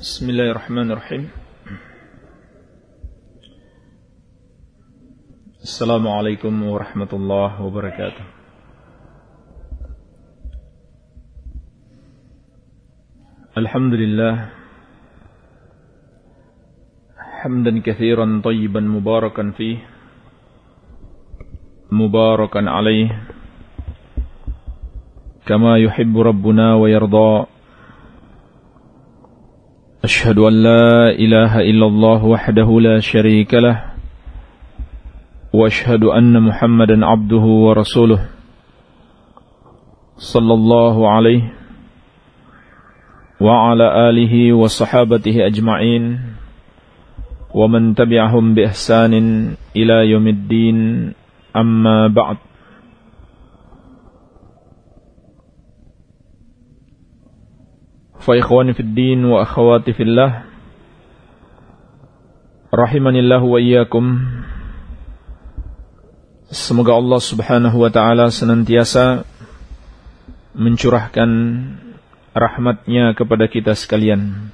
بسم الله الرحمن الرحيم السلام عليكم ورحمة الله وبركاته الحمد لله حمدا كثيرا طيبا مباركا فيه مباركا عليه كما يحب ربنا ويرضى أشهد أن لا إله إلا الله وحده لا شريك له وأشهد أن محمدا عبده ورسوله صلى الله عليه وعلى آله وصحابته أجمعين ومن تبعهم بإحسان إلى يوم الدين أما بعد. Ikhwani fid din wa akhawati fillah. Rahimanillah wa iyyakum. Semoga Allah subhanahu wa ta'ala senantiasa Mencurahkan rahmatnya kepada kita sekalian.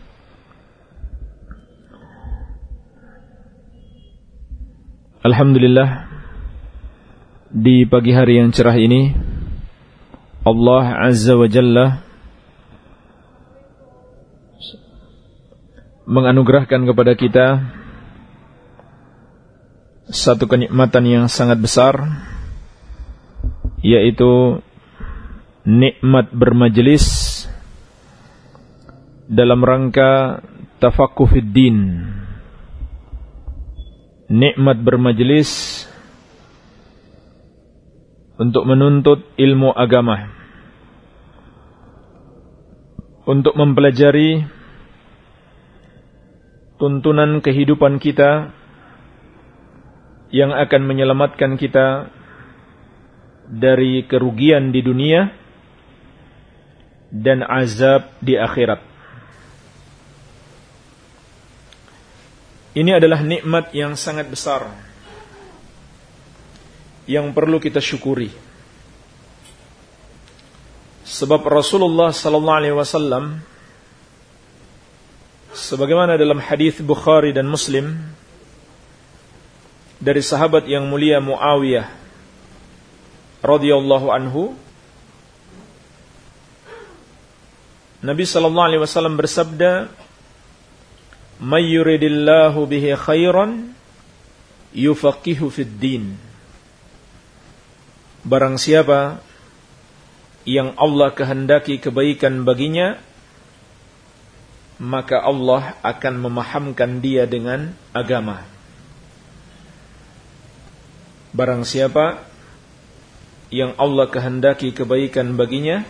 Alhamdulillah Di pagi hari yang cerah ini Allah Azza wa Jalla menganugerahkan kepada kita satu kenikmatan yang sangat besar yaitu nikmat bermajelis dalam rangka tafaqquh nikmat bermajelis untuk menuntut ilmu agama. Untuk mempelajari tuntunan kehidupan kita yang akan menyelamatkan kita dari kerugian di dunia dan azab di akhirat. Ini adalah nikmat yang sangat besar yang perlu kita syukuri. Sebab Rasulullah sallallahu alaihi wasallam sebagaimana dalam hadis Bukhari dan Muslim dari sahabat yang mulia Muawiyah radhiyallahu anhu Nabi sallallahu alaihi wasallam bersabda may yuridillahu bihi khairan yufaqihu fid din. Barang siapa yang Allah kehendaki kebaikan baginya maka Allah akan memahamkan dia dengan agama. Barang siapa yang Allah kehendaki kebaikan baginya,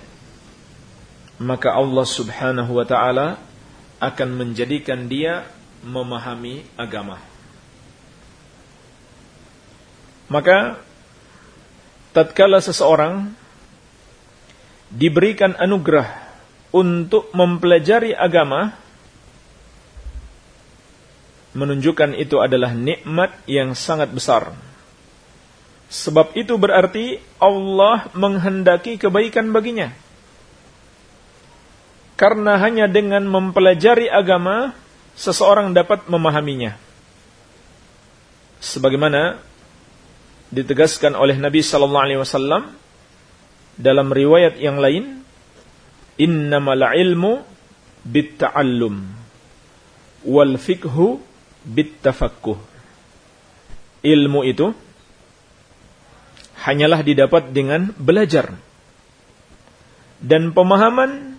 maka Allah Subhanahu wa taala akan menjadikan dia memahami agama. Maka tatkala seseorang diberikan anugerah untuk mempelajari agama menunjukkan itu adalah nikmat yang sangat besar. Sebab itu berarti Allah menghendaki kebaikan baginya. Karena hanya dengan mempelajari agama seseorang dapat memahaminya. Sebagaimana ditegaskan oleh Nabi sallallahu alaihi wasallam dalam riwayat yang lain innamal ilmu bitta'allum wal fikhu bittafakkuh ilmu itu hanyalah didapat dengan belajar. Dan pemahaman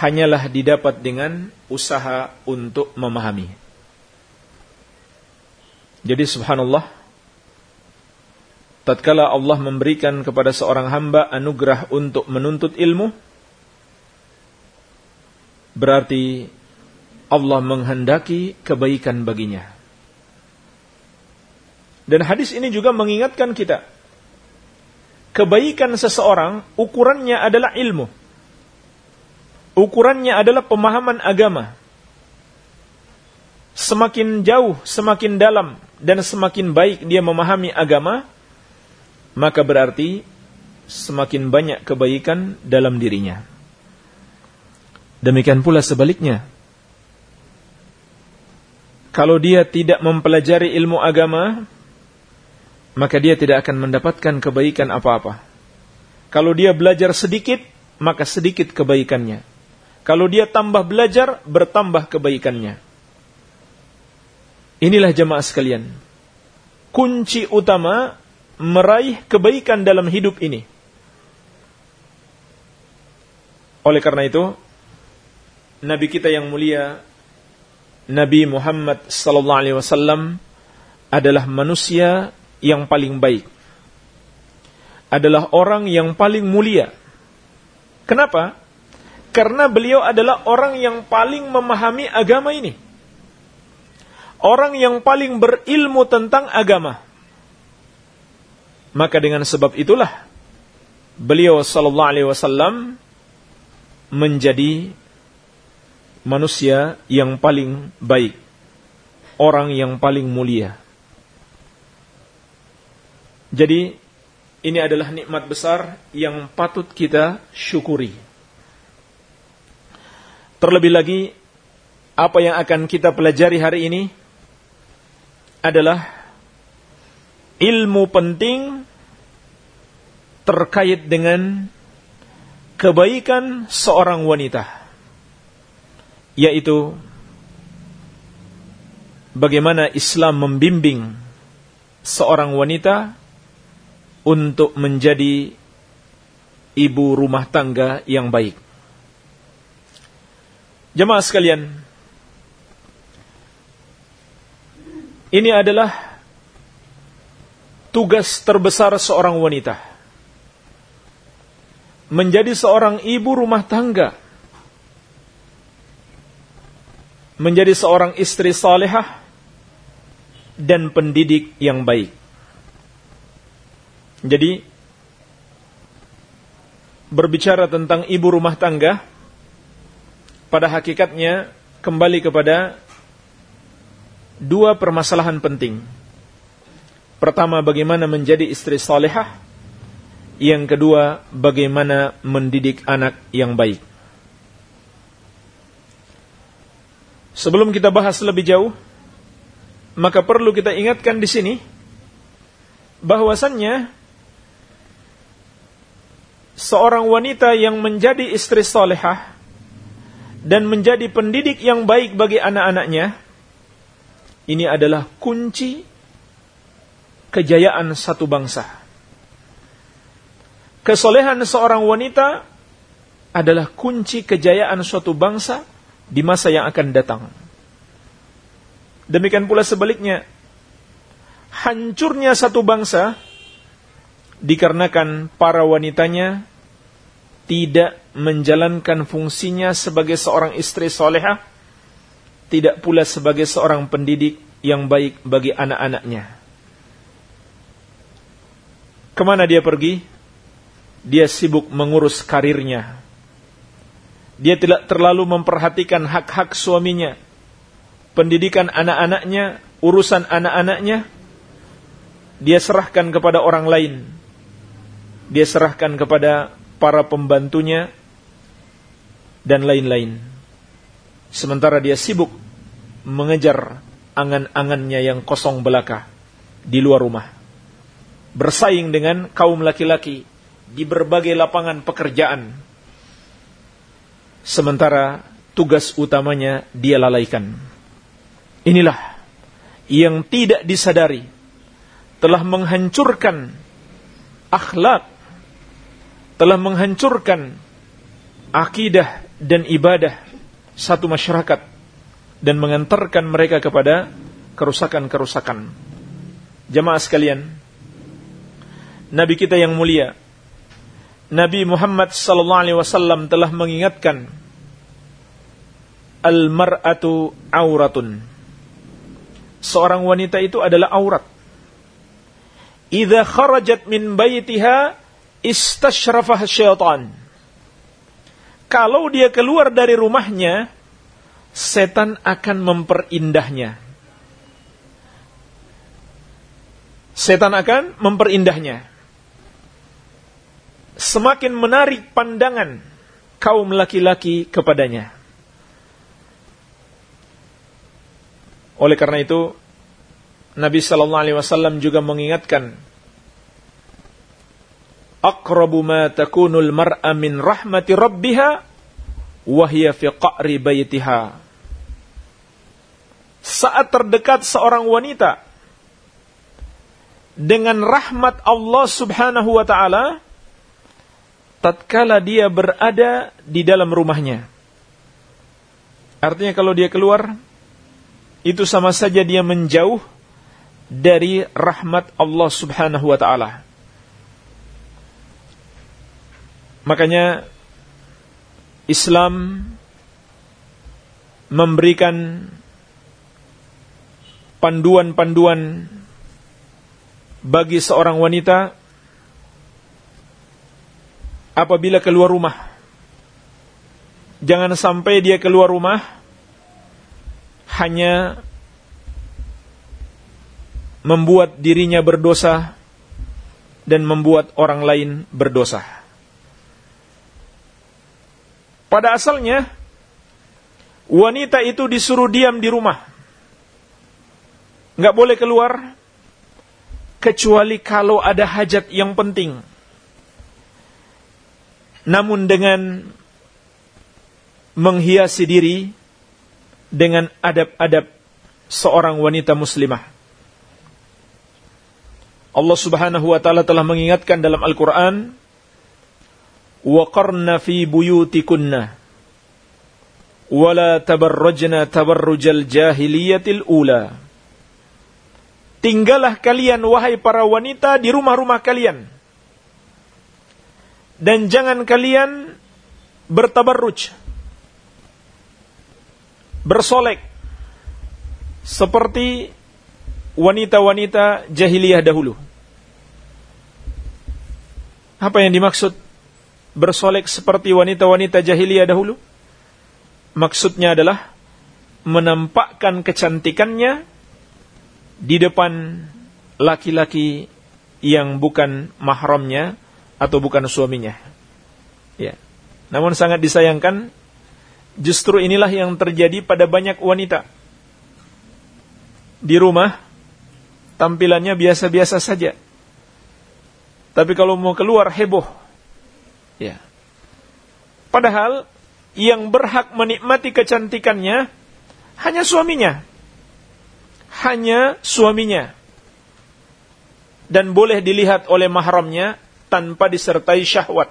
hanyalah didapat dengan usaha untuk memahami. Jadi subhanallah tatkala Allah memberikan kepada seorang hamba anugerah untuk menuntut ilmu berarti Allah menghendaki kebaikan baginya. Dan hadis ini juga mengingatkan kita, kebaikan seseorang ukurannya adalah ilmu. Ukurannya adalah pemahaman agama. Semakin jauh, semakin dalam, dan semakin baik dia memahami agama, maka berarti semakin banyak kebaikan dalam dirinya. Demikian pula sebaliknya. kalau dia tidak mempelajari ilmu agama, maka dia tidak akan mendapatkan kebaikan apa-apa. Kalau dia belajar sedikit, maka sedikit kebaikannya. Kalau dia tambah belajar, bertambah kebaikannya. Inilah jemaah sekalian. Kunci utama meraih kebaikan dalam hidup ini. Oleh karena itu, Nabi kita yang mulia Nabi Muhammad sallallahu alaihi wasallam adalah manusia yang paling baik. Adalah orang yang paling mulia. Kenapa? Karena beliau adalah orang yang paling memahami agama ini. Orang yang paling berilmu tentang agama. Maka dengan sebab itulah beliau sallallahu alaihi wasallam menjadi manusia yang paling baik, orang yang paling mulia. Jadi, ini adalah nikmat besar yang patut kita syukuri. Terlebih lagi, apa yang akan kita pelajari hari ini adalah ilmu penting terkait dengan kebaikan seorang wanita yaitu bagaimana Islam membimbing seorang wanita untuk menjadi ibu rumah tangga yang baik. Jemaah sekalian, ini adalah tugas terbesar seorang wanita. Menjadi seorang ibu rumah tangga menjadi seorang istri salehah dan pendidik yang baik. Jadi berbicara tentang ibu rumah tangga pada hakikatnya kembali kepada dua permasalahan penting. Pertama, bagaimana menjadi istri salehah. Yang kedua, bagaimana mendidik anak yang baik. Sebelum kita bahas lebih jauh, maka perlu kita ingatkan di sini bahwasannya seorang wanita yang menjadi istri solehah dan menjadi pendidik yang baik bagi anak-anaknya, ini adalah kunci kejayaan satu bangsa. Kesolehan seorang wanita adalah kunci kejayaan suatu bangsa di masa yang akan datang. Demikian pula sebaliknya, hancurnya satu bangsa dikarenakan para wanitanya tidak menjalankan fungsinya sebagai seorang istri soleha, tidak pula sebagai seorang pendidik yang baik bagi anak-anaknya. Ke mana dia pergi? Dia sibuk mengurus karirnya, dia tidak terlalu memperhatikan hak-hak suaminya, pendidikan anak-anaknya, urusan anak-anaknya. Dia serahkan kepada orang lain. Dia serahkan kepada para pembantunya dan lain-lain. Sementara dia sibuk mengejar angan-angannya yang kosong belaka di luar rumah. Bersaing dengan kaum laki-laki di berbagai lapangan pekerjaan sementara tugas utamanya dia lalaikan. Inilah yang tidak disadari telah menghancurkan akhlak, telah menghancurkan akidah dan ibadah satu masyarakat dan mengantarkan mereka kepada kerusakan-kerusakan. Jamaah sekalian, Nabi kita yang mulia Nabi Muhammad sallallahu alaihi wasallam telah mengingatkan al-mar'atu auratun. Seorang wanita itu adalah aurat. Idza kharajat min baitiha istashrafah syaitan. Kalau dia keluar dari rumahnya, setan akan memperindahnya. Setan akan memperindahnya semakin menarik pandangan kaum laki-laki kepadanya. Oleh karena itu, Nabi Shallallahu Alaihi Wasallam juga mengingatkan, "Aqrabu ma takunul mar'a min rahmati rabbiha, wahya fi qa'ri baytiha." Saat terdekat seorang wanita dengan rahmat Allah Subhanahu wa taala tatkala dia berada di dalam rumahnya. Artinya kalau dia keluar itu sama saja dia menjauh dari rahmat Allah Subhanahu wa taala. Makanya Islam memberikan panduan-panduan bagi seorang wanita apabila keluar rumah. Jangan sampai dia keluar rumah hanya membuat dirinya berdosa dan membuat orang lain berdosa. Pada asalnya, wanita itu disuruh diam di rumah. Nggak boleh keluar, kecuali kalau ada hajat yang penting. Namun dengan menghiasi diri dengan adab-adab seorang wanita muslimah. Allah Subhanahu wa taala telah mengingatkan dalam Al-Qur'an fi buyutikunna wa la tabarrajna tabarrujal jahiliyatil ula Tinggallah kalian wahai para wanita di rumah-rumah kalian dan jangan kalian bertabarruj bersolek seperti wanita-wanita jahiliyah dahulu apa yang dimaksud bersolek seperti wanita-wanita jahiliyah dahulu? Maksudnya adalah menampakkan kecantikannya di depan laki-laki yang bukan mahramnya atau bukan suaminya. Ya. Namun sangat disayangkan justru inilah yang terjadi pada banyak wanita. Di rumah tampilannya biasa-biasa saja tapi kalau mau keluar heboh. Ya. Padahal yang berhak menikmati kecantikannya hanya suaminya. Hanya suaminya. Dan boleh dilihat oleh mahramnya tanpa disertai syahwat.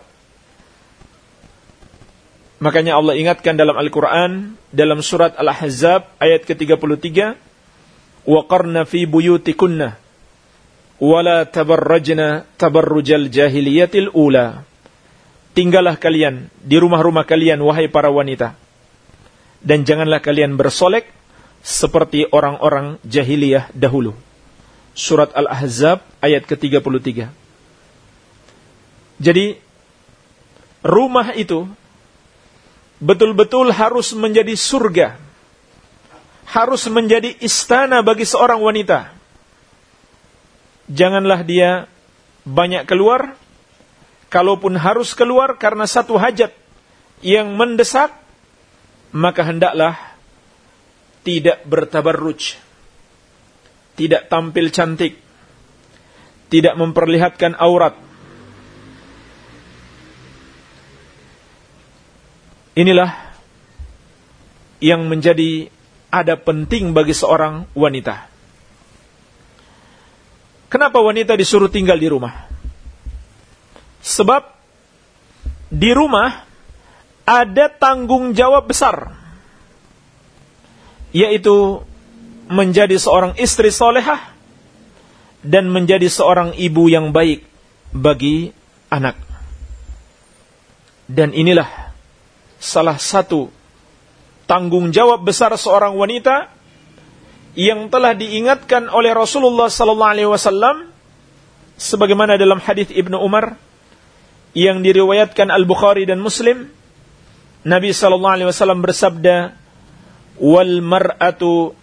Makanya Allah ingatkan dalam Al-Quran, dalam surat Al-Ahzab ayat ke-33, وَقَرْنَ فِي بُيُوتِكُنَّ wala tabarrajna tabarrujal jahiliyatil ula. Tinggallah kalian di rumah-rumah kalian wahai para wanita. Dan janganlah kalian bersolek seperti orang-orang jahiliyah dahulu. Surat Al-Ahzab ayat ke-33. Jadi rumah itu betul-betul harus menjadi surga. Harus menjadi istana bagi seorang wanita janganlah dia banyak keluar, kalaupun harus keluar karena satu hajat yang mendesak, maka hendaklah tidak bertabarruj, tidak tampil cantik, tidak memperlihatkan aurat. Inilah yang menjadi ada penting bagi seorang wanita. Kenapa wanita disuruh tinggal di rumah? Sebab di rumah ada tanggung jawab besar, yaitu menjadi seorang istri solehah dan menjadi seorang ibu yang baik bagi anak. Dan inilah salah satu tanggung jawab besar seorang wanita yang telah diingatkan oleh Rasulullah sallallahu alaihi wasallam sebagaimana dalam hadis Ibnu Umar yang diriwayatkan Al-Bukhari dan Muslim. Nabi sallallahu alaihi wasallam bersabda wal mar'atu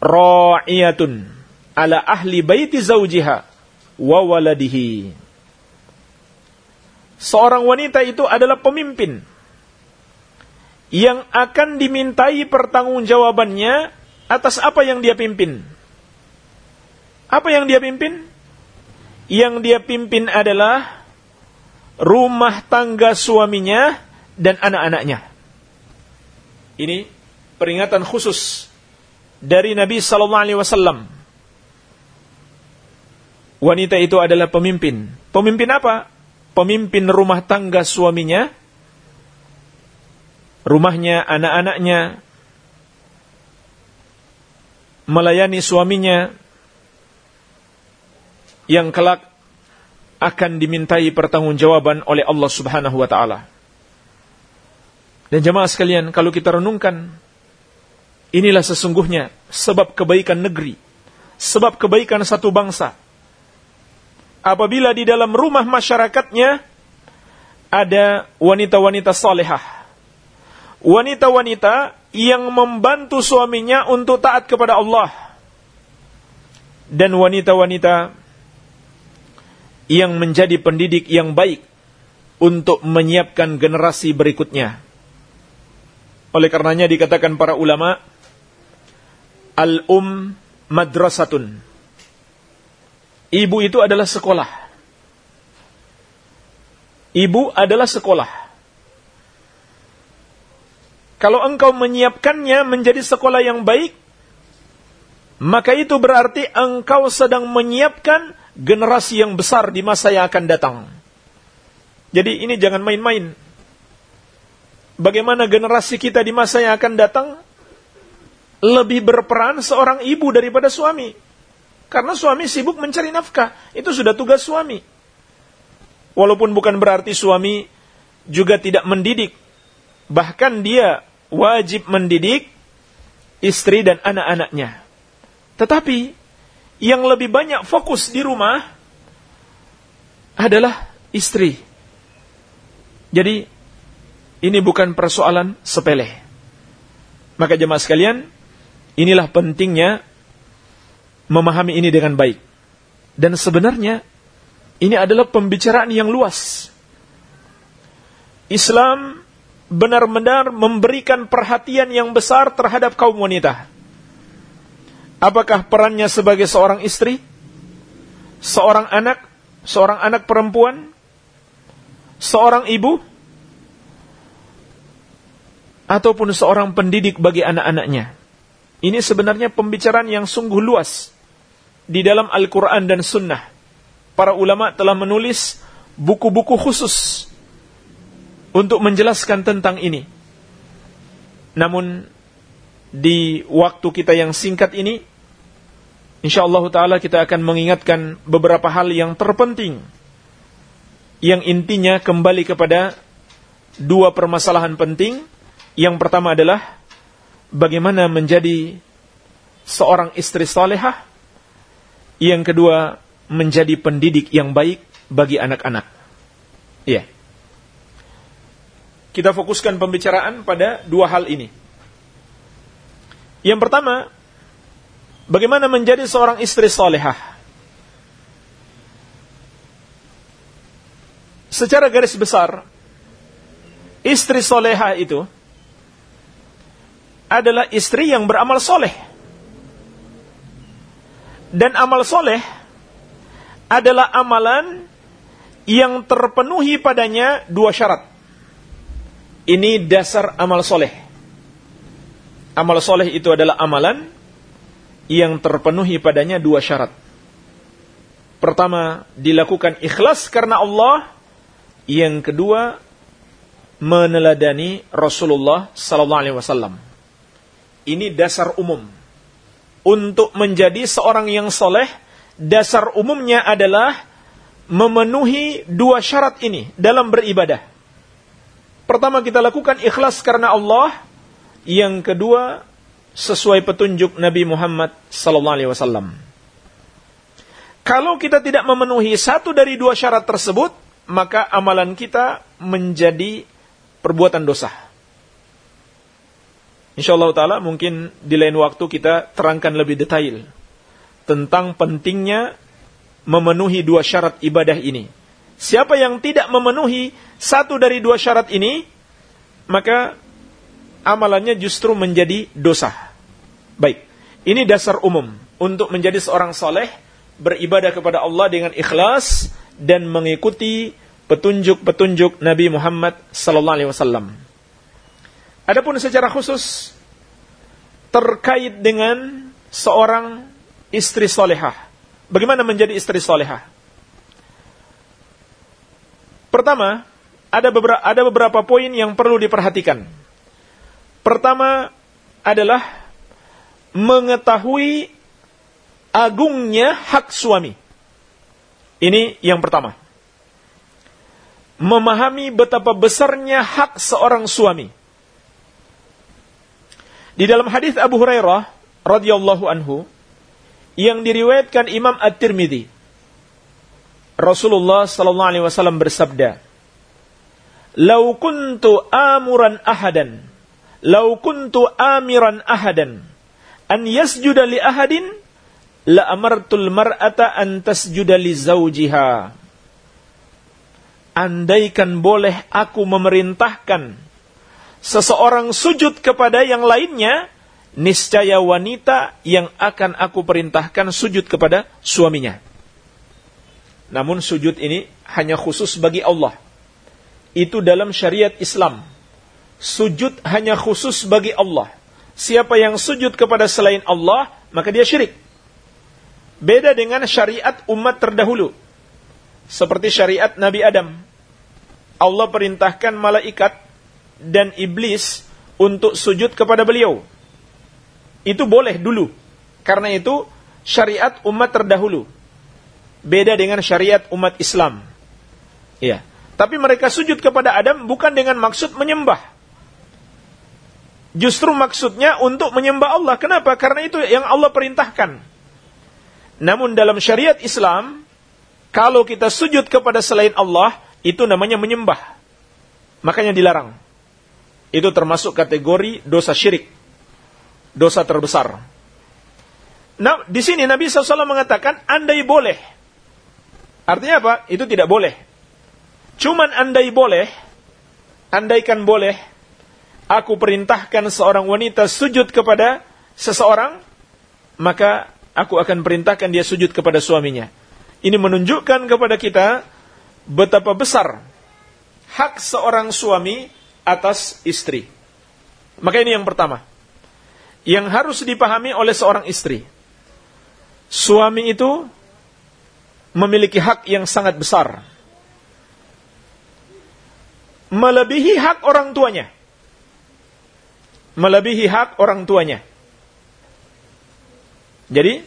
ra'iyatun ala ahli baiti zaujiha wa waladihi. Seorang wanita itu adalah pemimpin yang akan dimintai pertanggungjawabannya atas apa yang dia pimpin. Apa yang dia pimpin? Yang dia pimpin adalah rumah tangga suaminya dan anak-anaknya. Ini peringatan khusus dari Nabi sallallahu alaihi wasallam. Wanita itu adalah pemimpin. Pemimpin apa? Pemimpin rumah tangga suaminya, rumahnya, anak-anaknya, melayani suaminya yang kelak akan dimintai pertanggungjawaban oleh Allah Subhanahu wa taala. Dan jemaah sekalian, kalau kita renungkan inilah sesungguhnya sebab kebaikan negeri, sebab kebaikan satu bangsa. Apabila di dalam rumah masyarakatnya ada wanita-wanita salehah, wanita-wanita yang membantu suaminya untuk taat kepada Allah dan wanita-wanita yang menjadi pendidik yang baik untuk menyiapkan generasi berikutnya. Oleh karenanya dikatakan para ulama al-um madrasatun. Ibu itu adalah sekolah. Ibu adalah sekolah. Kalau engkau menyiapkannya menjadi sekolah yang baik, maka itu berarti engkau sedang menyiapkan generasi yang besar di masa yang akan datang. Jadi ini jangan main-main. Bagaimana generasi kita di masa yang akan datang lebih berperan seorang ibu daripada suami. Karena suami sibuk mencari nafkah. Itu sudah tugas suami. Walaupun bukan berarti suami juga tidak mendidik. Bahkan dia wajib mendidik istri dan anak-anaknya. Tetapi yang lebih banyak fokus di rumah adalah istri. Jadi ini bukan persoalan sepele. Maka jemaah sekalian, inilah pentingnya memahami ini dengan baik. Dan sebenarnya ini adalah pembicaraan yang luas. Islam benar-benar memberikan perhatian yang besar terhadap kaum wanita. Apakah perannya sebagai seorang istri, seorang anak, seorang anak perempuan, seorang ibu, ataupun seorang pendidik bagi anak-anaknya? Ini sebenarnya pembicaraan yang sungguh luas di dalam Al-Quran dan Sunnah. Para ulama telah menulis buku-buku khusus untuk menjelaskan tentang ini. Namun di waktu kita yang singkat ini, insyaallah taala kita akan mengingatkan beberapa hal yang terpenting yang intinya kembali kepada dua permasalahan penting. Yang pertama adalah bagaimana menjadi seorang istri salehah. Yang kedua, menjadi pendidik yang baik bagi anak-anak. Iya. -anak kita fokuskan pembicaraan pada dua hal ini. Yang pertama, bagaimana menjadi seorang istri solehah. Secara garis besar, istri solehah itu adalah istri yang beramal soleh. Dan amal soleh adalah amalan yang terpenuhi padanya dua syarat. Ini dasar amal soleh. Amal soleh itu adalah amalan yang terpenuhi padanya dua syarat. Pertama, dilakukan ikhlas karena Allah. Yang kedua, meneladani Rasulullah sallallahu alaihi wasallam. Ini dasar umum. Untuk menjadi seorang yang soleh, dasar umumnya adalah memenuhi dua syarat ini dalam beribadah. Pertama kita lakukan ikhlas karena Allah. Yang kedua sesuai petunjuk Nabi Muhammad sallallahu alaihi wasallam. Kalau kita tidak memenuhi satu dari dua syarat tersebut, maka amalan kita menjadi perbuatan dosa. Insyaallah taala mungkin di lain waktu kita terangkan lebih detail tentang pentingnya memenuhi dua syarat ibadah ini. Siapa yang tidak memenuhi satu dari dua syarat ini, maka amalannya justru menjadi dosa. Baik. Ini dasar umum untuk menjadi seorang soleh, beribadah kepada Allah dengan ikhlas dan mengikuti petunjuk-petunjuk Nabi Muhammad wasallam. Adapun secara khusus terkait dengan seorang istri solehah. Bagaimana menjadi istri solehah? Pertama, ada beberapa, ada beberapa poin yang perlu diperhatikan. Pertama adalah mengetahui agungnya hak suami. Ini yang pertama. Memahami betapa besarnya hak seorang suami. Di dalam hadis Abu Hurairah radhiyallahu anhu yang diriwayatkan Imam At-Tirmidzi Rasulullah sallallahu alaihi wasallam bersabda "Lau kuntu amuran ahadan, lau kuntu amiran ahadan an yasjuda li ahadin la amartul mar'ata an tasjuda li zawjiha. Andaikan boleh aku memerintahkan seseorang sujud kepada yang lainnya, niscaya wanita yang akan aku perintahkan sujud kepada suaminya. Namun sujud ini hanya khusus bagi Allah. Itu dalam syariat Islam. Sujud hanya khusus bagi Allah siapa yang sujud kepada selain Allah, maka dia syirik. Beda dengan syariat umat terdahulu. Seperti syariat Nabi Adam. Allah perintahkan malaikat dan iblis untuk sujud kepada beliau. Itu boleh dulu. Karena itu syariat umat terdahulu. Beda dengan syariat umat Islam. Ya. Tapi mereka sujud kepada Adam bukan dengan maksud menyembah Justru maksudnya untuk menyembah Allah. Kenapa? Karena itu yang Allah perintahkan. Namun dalam syariat Islam, kalau kita sujud kepada selain Allah, itu namanya menyembah. Makanya dilarang. Itu termasuk kategori dosa syirik. Dosa terbesar. Nah, di sini Nabi SAW mengatakan, andai boleh. Artinya apa? Itu tidak boleh. Cuman andai boleh, andaikan boleh, aku perintahkan seorang wanita sujud kepada seseorang, maka aku akan perintahkan dia sujud kepada suaminya. Ini menunjukkan kepada kita betapa besar hak seorang suami atas istri. Maka ini yang pertama. Yang harus dipahami oleh seorang istri. Suami itu memiliki hak yang sangat besar. Melebihi hak orang tuanya melebihi hak orang tuanya. Jadi,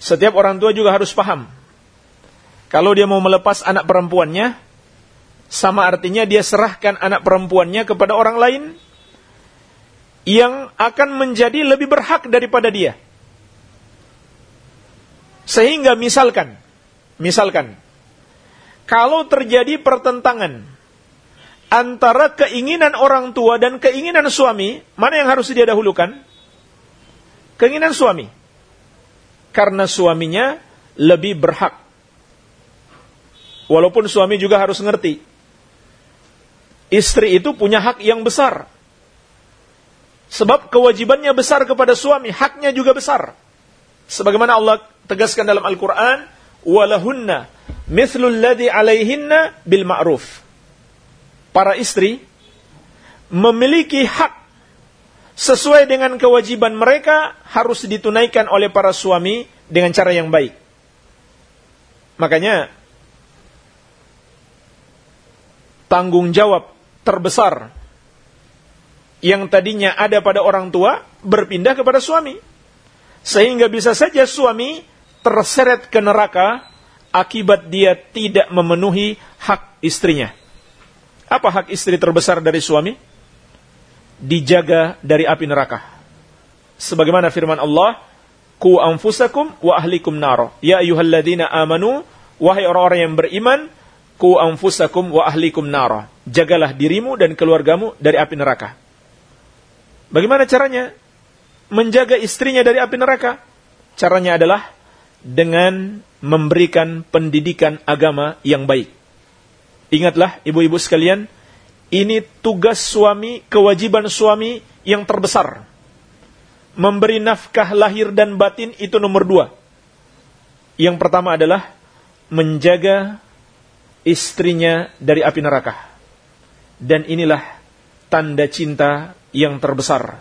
setiap orang tua juga harus paham. Kalau dia mau melepas anak perempuannya, sama artinya dia serahkan anak perempuannya kepada orang lain yang akan menjadi lebih berhak daripada dia. Sehingga misalkan, misalkan, kalau terjadi pertentangan antara keinginan orang tua dan keinginan suami, mana yang harus dia dahulukan? Keinginan suami. Karena suaminya lebih berhak. Walaupun suami juga harus ngerti. Istri itu punya hak yang besar. Sebab kewajibannya besar kepada suami, haknya juga besar. Sebagaimana Allah tegaskan dalam Al-Quran, walahunna mithlul ladhi alaihinna bil ma'ruf para istri memiliki hak sesuai dengan kewajiban mereka harus ditunaikan oleh para suami dengan cara yang baik. Makanya tanggung jawab terbesar yang tadinya ada pada orang tua berpindah kepada suami. Sehingga bisa saja suami terseret ke neraka akibat dia tidak memenuhi hak istrinya. Apa hak istri terbesar dari suami? Dijaga dari api neraka. Sebagaimana firman Allah, Ku anfusakum wa ahlikum naro. Ya ayuhalladzina amanu, wahai orang-orang yang beriman, Ku anfusakum wa ahlikum naro. Jagalah dirimu dan keluargamu dari api neraka. Bagaimana caranya? Menjaga istrinya dari api neraka. Caranya adalah dengan memberikan pendidikan agama yang baik Ingatlah ibu-ibu sekalian, ini tugas suami, kewajiban suami yang terbesar. memberi nafkah lahir dan batin itu nomor dua. Yang pertama adalah menjaga istrinya dari api neraka. Dan inilah tanda cinta yang terbesar.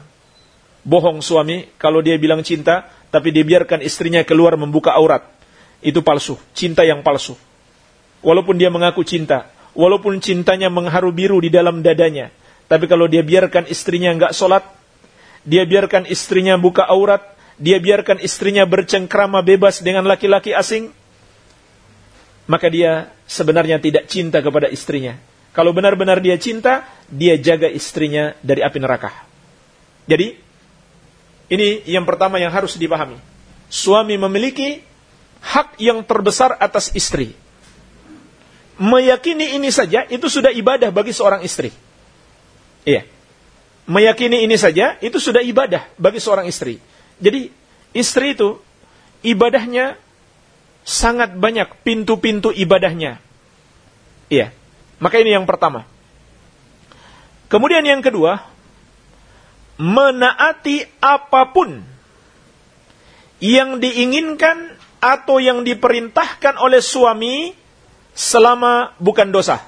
Bohong suami kalau dia bilang cinta, tapi dia biarkan istrinya keluar membuka aurat. Itu palsu, cinta yang palsu. Walaupun dia mengaku cinta, walaupun cintanya mengharu biru di dalam dadanya, tapi kalau dia biarkan istrinya nggak sholat, dia biarkan istrinya buka aurat, dia biarkan istrinya bercengkrama bebas dengan laki-laki asing, maka dia sebenarnya tidak cinta kepada istrinya. Kalau benar-benar dia cinta, dia jaga istrinya dari api neraka. Jadi, ini yang pertama yang harus dipahami. Suami memiliki hak yang terbesar atas istri. Meyakini ini saja, itu sudah ibadah bagi seorang istri. Iya meyakini ini saja itu sudah ibadah bagi seorang istri. Jadi istri itu ibadahnya sangat banyak pintu-pintu ibadahnya. Iya. Maka ini yang pertama. Kemudian yang kedua, menaati apa pun yang diinginkan atau yang diperintahkan oleh suami selama bukan dosa.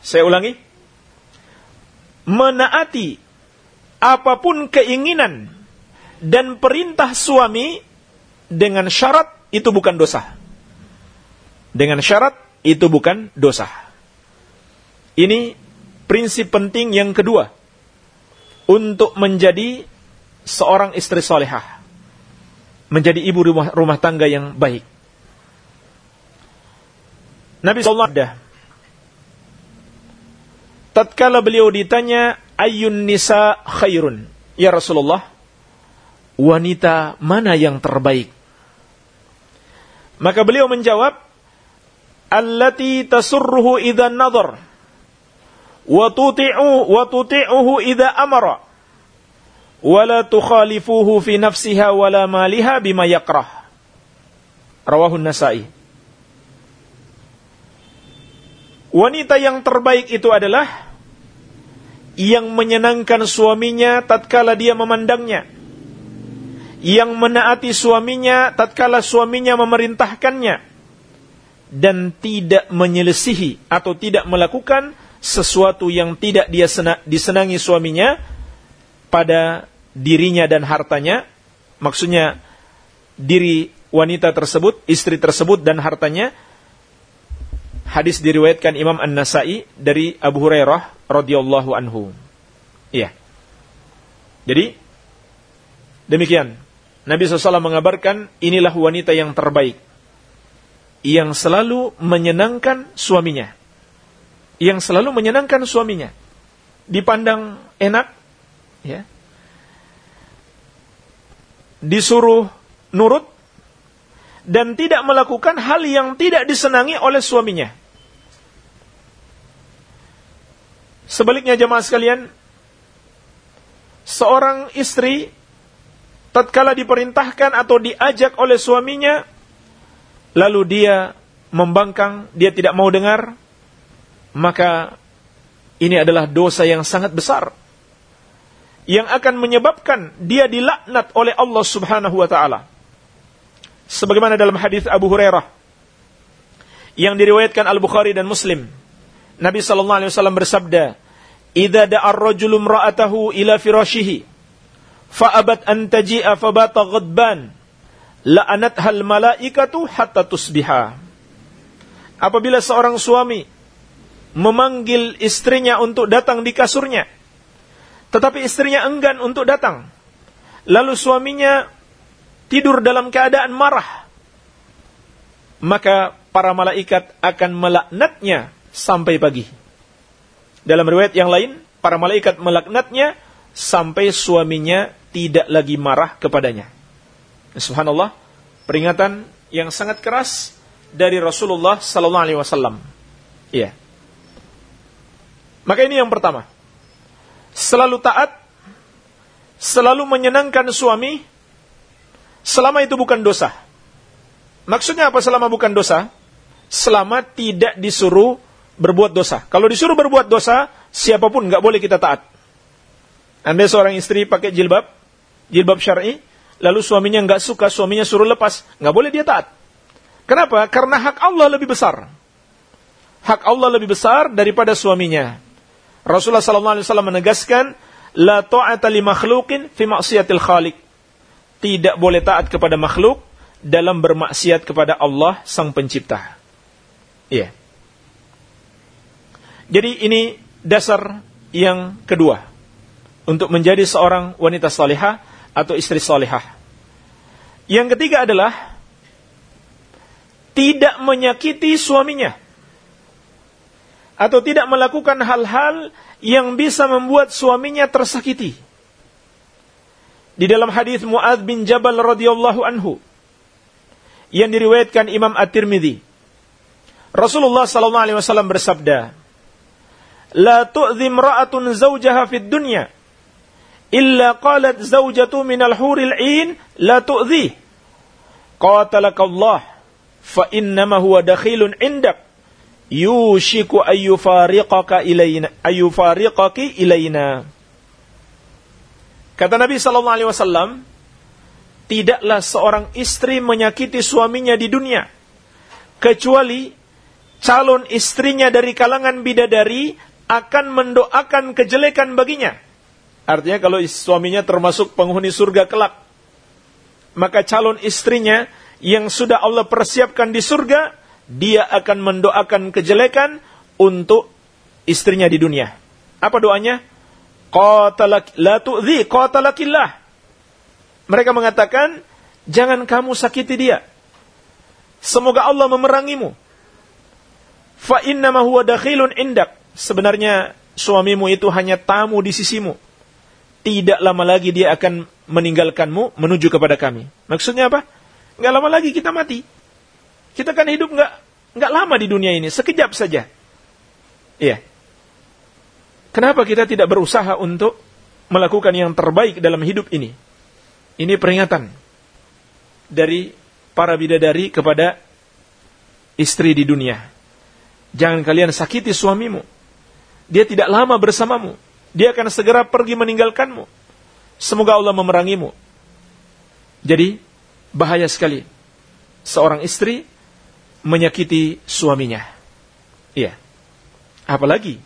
Saya ulangi, menaati apa pun keinginan dan perintah suami dengan syarat itu bukan dosa. Dengan syarat itu bukan dosa. Ini prinsip penting yang kedua untuk menjadi seorang istri solehah. Menjadi ibu rumah, rumah tangga yang baik. Nabi SAW tatkala beliau ditanya ayun nisa khairun ya Rasulullah wanita mana yang terbaik maka beliau menjawab allati tasurruhu idza nadhar wa tuti'u wa tuti'uhu idza amara wala tukhalifuhu fi nafsiha wala maliha bima yakrah rawahu nasai Wanita yang terbaik itu adalah yang menyenangkan suaminya tatkala dia memandangnya. Yang menaati suaminya tatkala suaminya memerintahkannya. Dan tidak menyelesihi atau tidak melakukan sesuatu yang tidak dia disenangi suaminya pada dirinya dan hartanya. Maksudnya diri wanita tersebut, istri tersebut dan hartanya Hadis diriwayatkan Imam An-Nasai dari Abu Hurairah radhiyallahu anhu. Iya. Jadi demikian. Nabi SAW mengabarkan inilah wanita yang terbaik. Yang selalu menyenangkan suaminya. Yang selalu menyenangkan suaminya. Dipandang enak. ya Disuruh nurut. Dan tidak melakukan hal yang tidak disenangi oleh suaminya. Sebaliknya jemaah sekalian, seorang istri tatkala diperintahkan atau diajak oleh suaminya lalu dia membangkang, dia tidak mau dengar, maka ini adalah dosa yang sangat besar yang akan menyebabkan dia dilaknat oleh Allah Subhanahu wa taala. Sebagaimana dalam hadis Abu Hurairah yang diriwayatkan Al-Bukhari dan Muslim Nabi sallallahu alaihi wasallam bersabda, "Idza da'a ar-rajulu imra'atahu ila firashihi fa abat an taji'a fa bata ghadban, la'anatha al-malaikatu hatta tusbiha." Apabila seorang suami memanggil istrinya untuk datang di kasurnya, tetapi istrinya enggan untuk datang, lalu suaminya tidur dalam keadaan marah, maka para malaikat akan melaknatnya sampai pagi. Dalam riwayat yang lain, para malaikat melaknatnya sampai suaminya tidak lagi marah kepadanya. Subhanallah, peringatan yang sangat keras dari Rasulullah sallallahu alaihi wasallam. Iya. Maka ini yang pertama. Selalu taat, selalu menyenangkan suami selama itu bukan dosa. Maksudnya apa selama bukan dosa? Selama tidak disuruh berbuat dosa. Kalau disuruh berbuat dosa, siapa pun nggak boleh kita taat. Anda seorang istri pakai jilbab, jilbab syar'i, lalu suaminya nggak suka, suaminya suruh lepas, nggak boleh dia taat. Kenapa? Karena hak Allah lebih besar. Hak Allah lebih besar daripada suaminya. Rasulullah sallallahu alaihi wasallam menegaskan, la ta'ata li makhluqin fi maksiatil khaliq. Tidak boleh taat kepada makhluk dalam bermaksiat kepada Allah sang pencipta. Iya. Jadi ini dasar yang kedua untuk menjadi seorang wanita salihah atau istri salihah. Yang ketiga adalah tidak menyakiti suaminya atau tidak melakukan hal-hal yang bisa membuat suaminya tersakiti. Di dalam hadis Muad bin Jabal radhiyallahu anhu yang diriwayatkan Imam At-Tirmidzi, Rasulullah sallallahu alaihi wasallam bersabda, "La tu'dhi imra'atun zawjaha fid dunya illa qalat zawjatu minal huril 'ain la tu'dhi." Qatalakallah fa innama huwa dakhilun indak yushiku ayyufariqaka ilaina ayyufariqaki ilaina Kata Nabi sallallahu alaihi wasallam tidaklah seorang istri menyakiti suaminya di dunia kecuali calon istrinya dari kalangan bidadari akan mendoakan kejelekan baginya. Artinya kalau suaminya termasuk penghuni surga kelak, maka calon istrinya yang sudah Allah persiapkan di surga dia akan mendoakan kejelekan untuk istrinya di dunia. Apa doanya? La. Mereka mengatakan, jangan kamu sakiti dia. Semoga Allah memerangimu. Fa innama huwa dakhilun indak. Sebenarnya suamimu itu hanya tamu di sisimu. Tidak lama lagi dia akan meninggalkanmu menuju kepada kami. Maksudnya apa? Nggak lama lagi kita mati. Kita kan hidup nggak nggak lama di dunia ini, sekejap saja. Iya. Kenapa kita tidak berusaha untuk melakukan yang terbaik dalam hidup ini? Ini peringatan dari para bidadari kepada istri di dunia. Jangan kalian sakiti suamimu. Dia tidak lama bersamamu. Dia akan segera pergi meninggalkanmu. Semoga Allah memerangimu. Jadi, bahaya sekali. Seorang istri menyakiti suaminya. Iya. Apalagi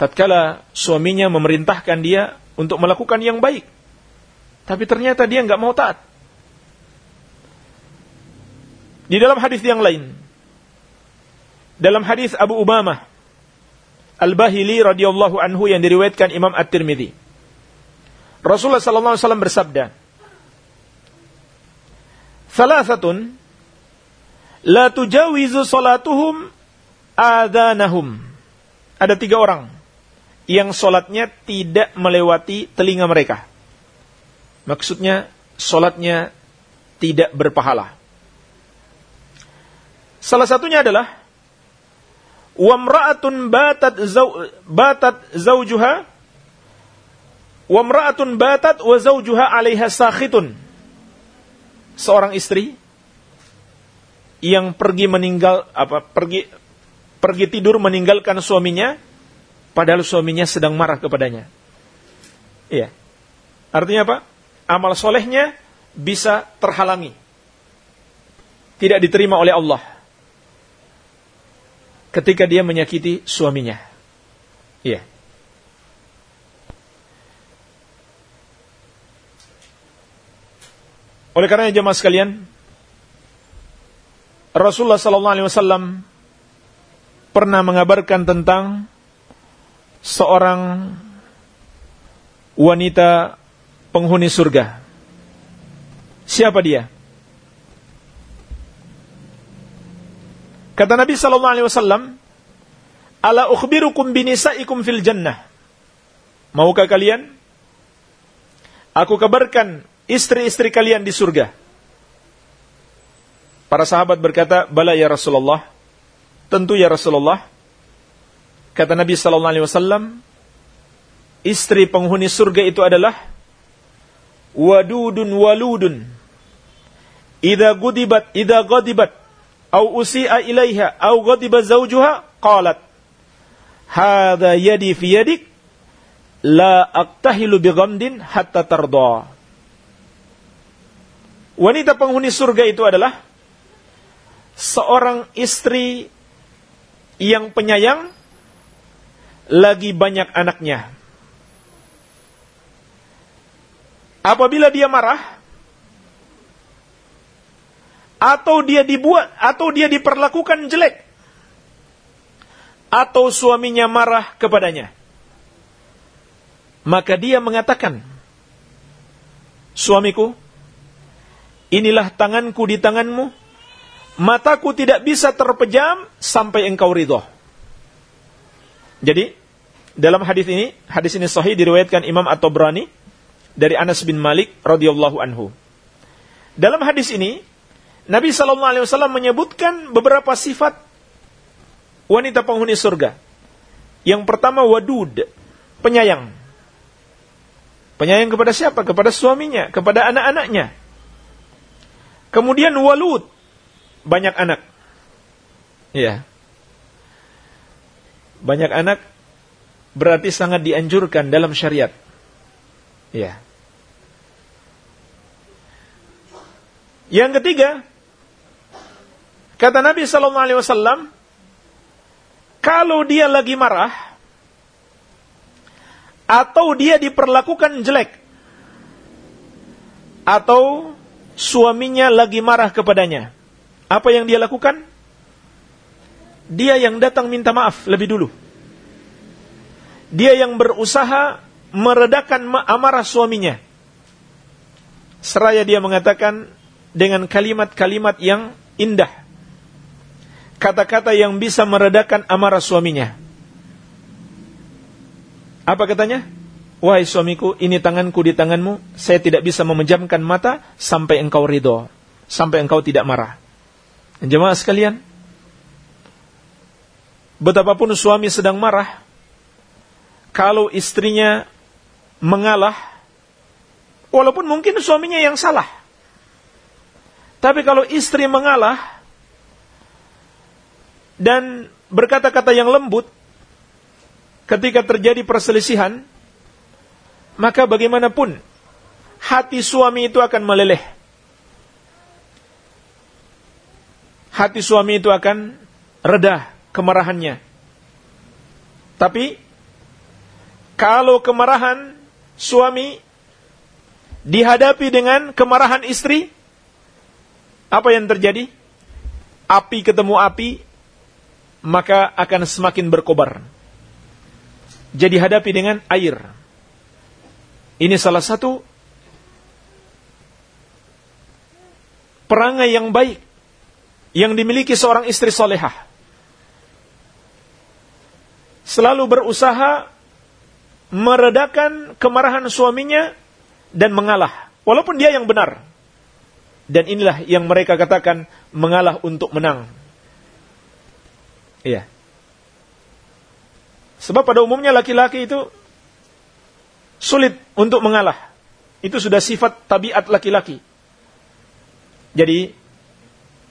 tatkala suaminya memerintahkan dia untuk melakukan yang baik. Tapi ternyata dia nggak mau taat. Di dalam hadis yang lain, dalam hadis Abu Umamah Al-Bahili radhiyallahu anhu yang diriwayatkan Imam At-Tirmidzi. Rasulullah sallallahu alaihi wasallam bersabda, "Thalathatun la tujawizu salatuhum adhanahum. Ada tiga orang yang solatnya tidak melewati telinga mereka. Maksudnya solatnya tidak berpahala. Salah satunya adalah wamra'atun batat zau, batat zaujuha wamra'atun batat wa zaujuha 'alaiha sakhitun. Seorang istri yang pergi meninggal apa pergi pergi tidur meninggalkan suaminya padahal suaminya sedang marah kepadanya. Iya. Artinya apa? Amal solehnya bisa terhalangi. Tidak diterima oleh Allah. Ketika dia menyakiti suaminya. Iya. Oleh karena jemaah sekalian, Rasulullah sallallahu alaihi wasallam pernah mengabarkan tentang seorang wanita penghuni surga. Siapa dia? Kata Nabi sallallahu alaihi wasallam, "Ala ukhbirukum binisaikum fil jannah?" Maukah kalian? Aku kabarkan istri-istri kalian di surga. Para sahabat berkata, "Bala ya Rasulullah." Tentu ya Rasulullah. Kata Nabi sallallahu alaihi wasallam, istri penghuni surga itu adalah wadudun waludun. Idza gudibat, idza ghadibat au usi'a ilaiha au ghadiba zawjuha qalat hadha yadi fi yadik la aktahilu bighamdin hatta tarda. Wanita penghuni surga itu adalah seorang istri yang penyayang lagi banyak anaknya. Apabila dia marah atau dia dibuat atau dia diperlakukan jelek atau suaminya marah kepadanya maka dia mengatakan, Suamiku, inilah tanganku di tanganmu, mataku tidak bisa terpejam sampai engkau ridho. Jadi, dalam hadis ini, hadis ini sahih diriwayatkan Imam At-Tabrani dari Anas bin Malik radhiyallahu anhu. Dalam hadis ini, Nabi wasallam menyebutkan beberapa sifat wanita penghuni surga. Yang pertama wadud, penyayang. Penyayang kepada siapa? Kepada suaminya, kepada anak-anaknya. Kemudian walud, banyak anak. Ya. Banyak anak berarti sangat dianjurkan dalam syariat. Ya. Yang ketiga, kata Nabi Sallallahu Alaihi Wasallam, kalau dia lagi marah, atau dia diperlakukan jelek atau suaminya lagi marah kepadanya. Apa yang dia lakukan? Dia yang datang minta maaf lebih dulu. Dia yang berusaha meredakan amarah suaminya. Seraya dia mengatakan dengan kalimat-kalimat yang indah. Kata-kata yang bisa meredakan amarah suaminya. Apa katanya? Wahai suamiku, ini tanganku di tanganmu, saya tidak bisa memejamkan mata sampai engkau ridho, sampai engkau tidak marah. Jemaah sekalian, betapapun suami sedang marah, kalau istrinya mengalah, walaupun mungkin suaminya yang salah, tapi kalau istri mengalah dan berkata-kata yang lembut, ketika terjadi perselisihan, maka bagaimanapun hati suami itu akan meleleh. Hati suami itu akan reda kemarahannya. Tapi kalau kemarahan suami dihadapi dengan kemarahan istri, apa yang terjadi? Api ketemu api, maka akan semakin berkobar jadi hadapi dengan air. Ini salah satu perangai yang baik yang dimiliki seorang istri solehah. Selalu berusaha meredakan kemarahan suaminya dan mengalah. Walaupun dia yang benar. Dan inilah yang mereka katakan mengalah untuk menang. Iya. Sebab pada umumnya laki-laki itu sulit untuk mengalah. Itu sudah sifat tabiat laki-laki. Jadi,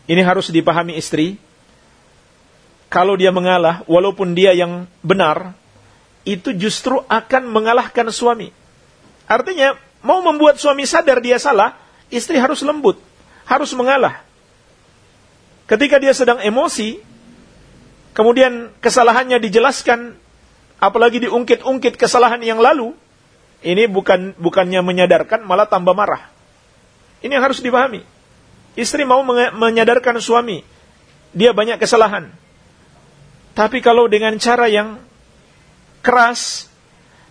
ini harus dipahami istri. Kalau dia mengalah, walaupun dia yang benar, itu justru akan mengalahkan suami. Artinya, mau membuat suami sadar dia salah, istri harus lembut, harus mengalah. Ketika dia sedang emosi, kemudian kesalahannya dijelaskan apalagi diungkit-ungkit kesalahan yang lalu, ini bukan bukannya menyadarkan, malah tambah marah. Ini yang harus dipahami. Istri mau menyadarkan suami, dia banyak kesalahan. Tapi kalau dengan cara yang keras,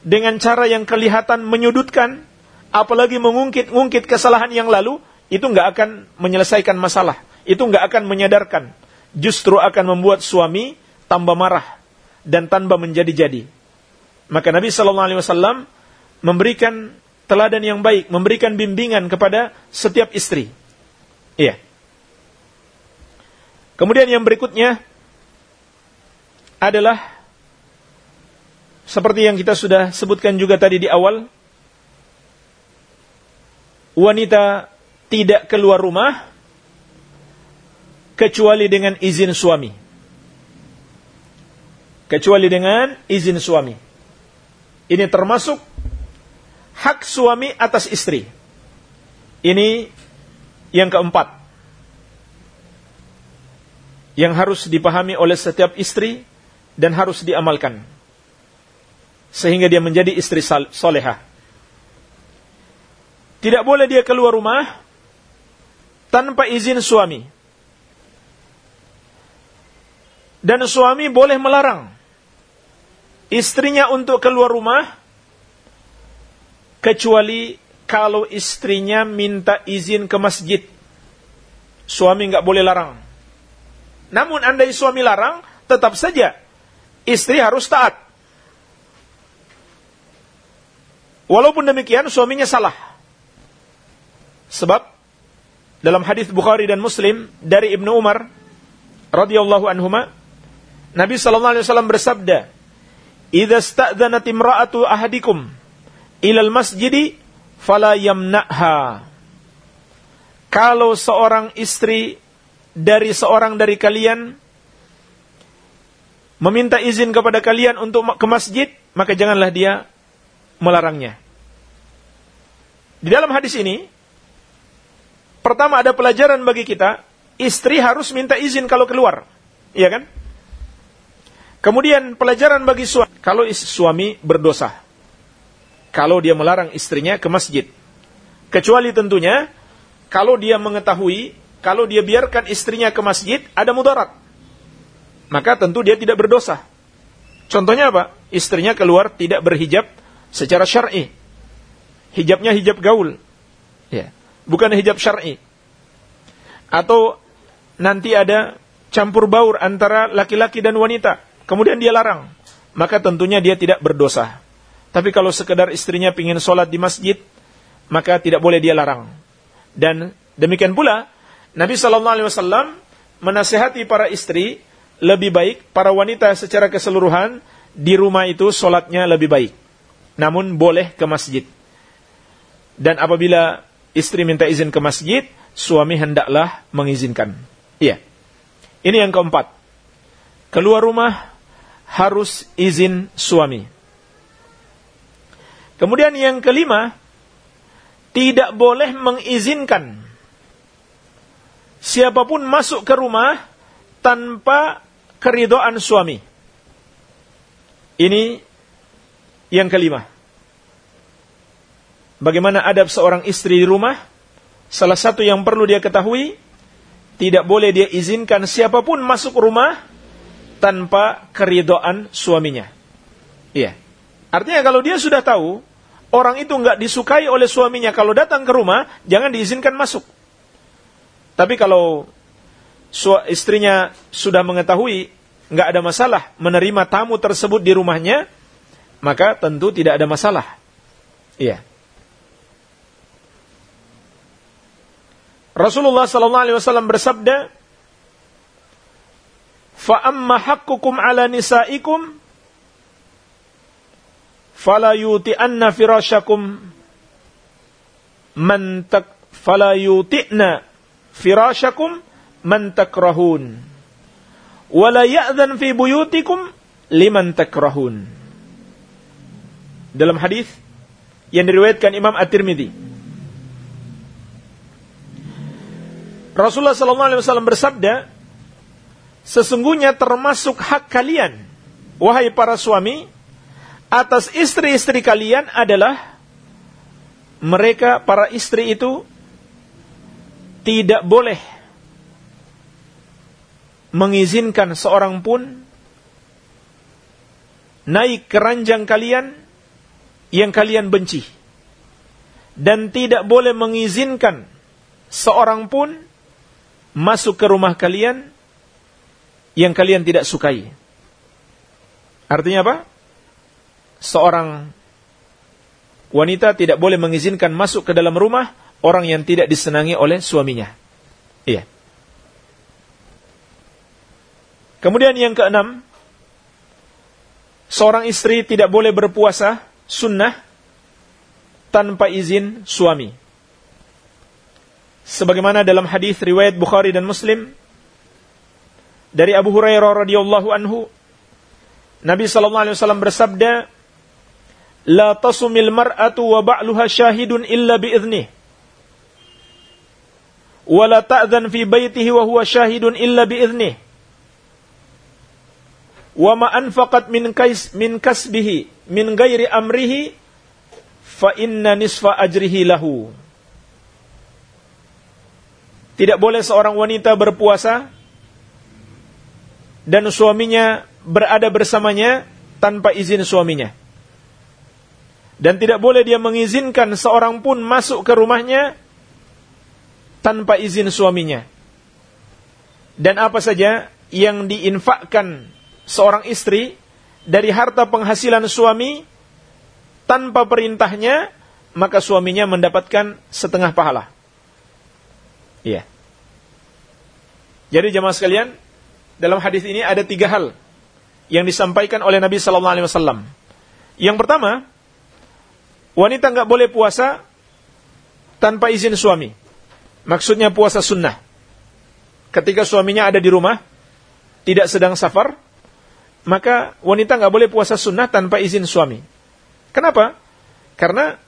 dengan cara yang kelihatan menyudutkan, apalagi mengungkit-ungkit kesalahan yang lalu, itu nggak akan menyelesaikan masalah. Itu nggak akan menyadarkan. Justru akan membuat suami tambah marah dan tanpa menjadi-jadi. Maka Nabi Wasallam memberikan teladan yang baik, memberikan bimbingan kepada setiap istri. Iya. Kemudian yang berikutnya adalah seperti yang kita sudah sebutkan juga tadi di awal, wanita tidak keluar rumah kecuali dengan izin suami kecuali dengan izin suami. Ini termasuk hak suami atas istri. Ini yang keempat. Yang harus dipahami oleh setiap istri dan harus diamalkan. Sehingga dia menjadi istri solehah. Tidak boleh dia keluar rumah tanpa izin suami. Dan suami boleh melarang istrinya untuk keluar rumah kecuali kalau istrinya minta izin ke masjid. Suami nggak boleh larang. Namun andai suami larang, tetap saja istri harus taat. Walaupun demikian suaminya salah. Sebab dalam hadis Bukhari dan Muslim dari Ibnu Umar radhiyallahu anhuma Nabi sallallahu alaihi wasallam bersabda, "Idza sta'dzanat imra'atu ahadikum ilal masjidi fala yamna'ha." Kalau seorang istri dari seorang dari kalian meminta izin kepada kalian untuk ke masjid, maka janganlah dia melarangnya. Di dalam hadis ini, pertama ada pelajaran bagi kita, istri harus minta izin kalau keluar. Iya kan? Kemudian pelajaran bagi suami, kalau suami berdosa. Kalau dia melarang istrinya ke masjid. Kecuali tentunya, kalau dia mengetahui, kalau dia biarkan istrinya ke masjid, ada mudarat. Maka tentu dia tidak berdosa. Contohnya apa? Istrinya keluar tidak berhijab secara syar'i. Hijabnya hijab gaul. Ya. Bukan hijab syar'i. Atau nanti ada campur baur antara laki-laki dan wanita kemudian dia larang, maka tentunya dia tidak berdosa. Tapi kalau sekedar istrinya ingin sholat di masjid, maka tidak boleh dia larang. Dan demikian pula, Nabi Shallallahu Alaihi Wasallam menasehati para istri lebih baik para wanita secara keseluruhan di rumah itu sholatnya lebih baik. Namun boleh ke masjid. Dan apabila istri minta izin ke masjid, suami hendaklah mengizinkan. Iya. Ini yang keempat. Keluar rumah harus izin suami. Kemudian yang kelima, tidak boleh mengizinkan siapa pun masuk ke rumah tanpa keridoan suami. Ini yang kelima. Bagaimana adab seorang istri di rumah? Salah satu yang perlu dia ketahui, tidak boleh dia izinkan siapa pun masuk rumah tanpa keridoan suaminya. Iya. Artinya kalau dia sudah tahu orang itu nggak disukai oleh suaminya kalau datang ke rumah, jangan diizinkan masuk. Tapi kalau istrinya sudah mengetahui nggak ada masalah menerima tamu tersebut di rumahnya, maka tentu tidak ada masalah. Iya. Rasulullah sallallahu alaihi wasallam bersabda, Fa amma ala nisaikum fala yuti'anna firashakum. Man tak fala yuti'na firashakum man takrahun. Wala ya'dhan fi buyutikum liman takrahun. Dalam hadis yang diriwayatkan Imam At-Tirmidzi Rasulullah sallallahu alaihi wasallam bersabda sesungguhnya termasuk hak kalian, wahai para suami, atas istri-istri kalian adalah mereka para istri itu tidak boleh mengizinkan seorang pun naik keranjang kalian yang kalian benci dan tidak boleh mengizinkan seorang pun masuk ke rumah kalian yang kalian tidak sukai. Artinya apa? Seorang wanita tidak boleh mengizinkan masuk ke dalam rumah orang yang tidak disenangi oleh suaminya. Iya. Kemudian yang keenam, seorang istri tidak boleh berpuasa sunnah tanpa izin suami. Sebagaimana dalam hadis riwayat Bukhari dan Muslim dari Abu Hurairah radhiyallahu anhu Nabi sallallahu alaihi wasallam bersabda La tasumil mar'atu wa ba'luha syahidun illa bi'idhnih. Wa la ta'dhan fi baitihi wa huwa syahidun illa bi'idhnih. Wa ma anfaqat min kais min kasbihi min ghairi amrihi fa inna nisfa ajrihi lahu. Tidak boleh seorang wanita berpuasa dan suaminya berada bersamanya tanpa izin suaminya. Dan tidak boleh dia mengizinkan seorang pun masuk ke rumahnya tanpa izin suaminya. Dan apa saja yang diinfakkan seorang istri dari harta penghasilan suami tanpa perintahnya, maka suaminya mendapatkan setengah pahala. Iya. Jadi jemaah sekalian, dalam hadis ini ada tiga hal yang disampaikan oleh Nabi Sallallahu Alaihi Wasallam. Yang pertama, wanita nggak boleh puasa tanpa izin suami. Maksudnya puasa sunnah. Ketika suaminya ada di rumah, tidak sedang safar, maka wanita nggak boleh puasa sunnah tanpa izin suami. Kenapa? Karena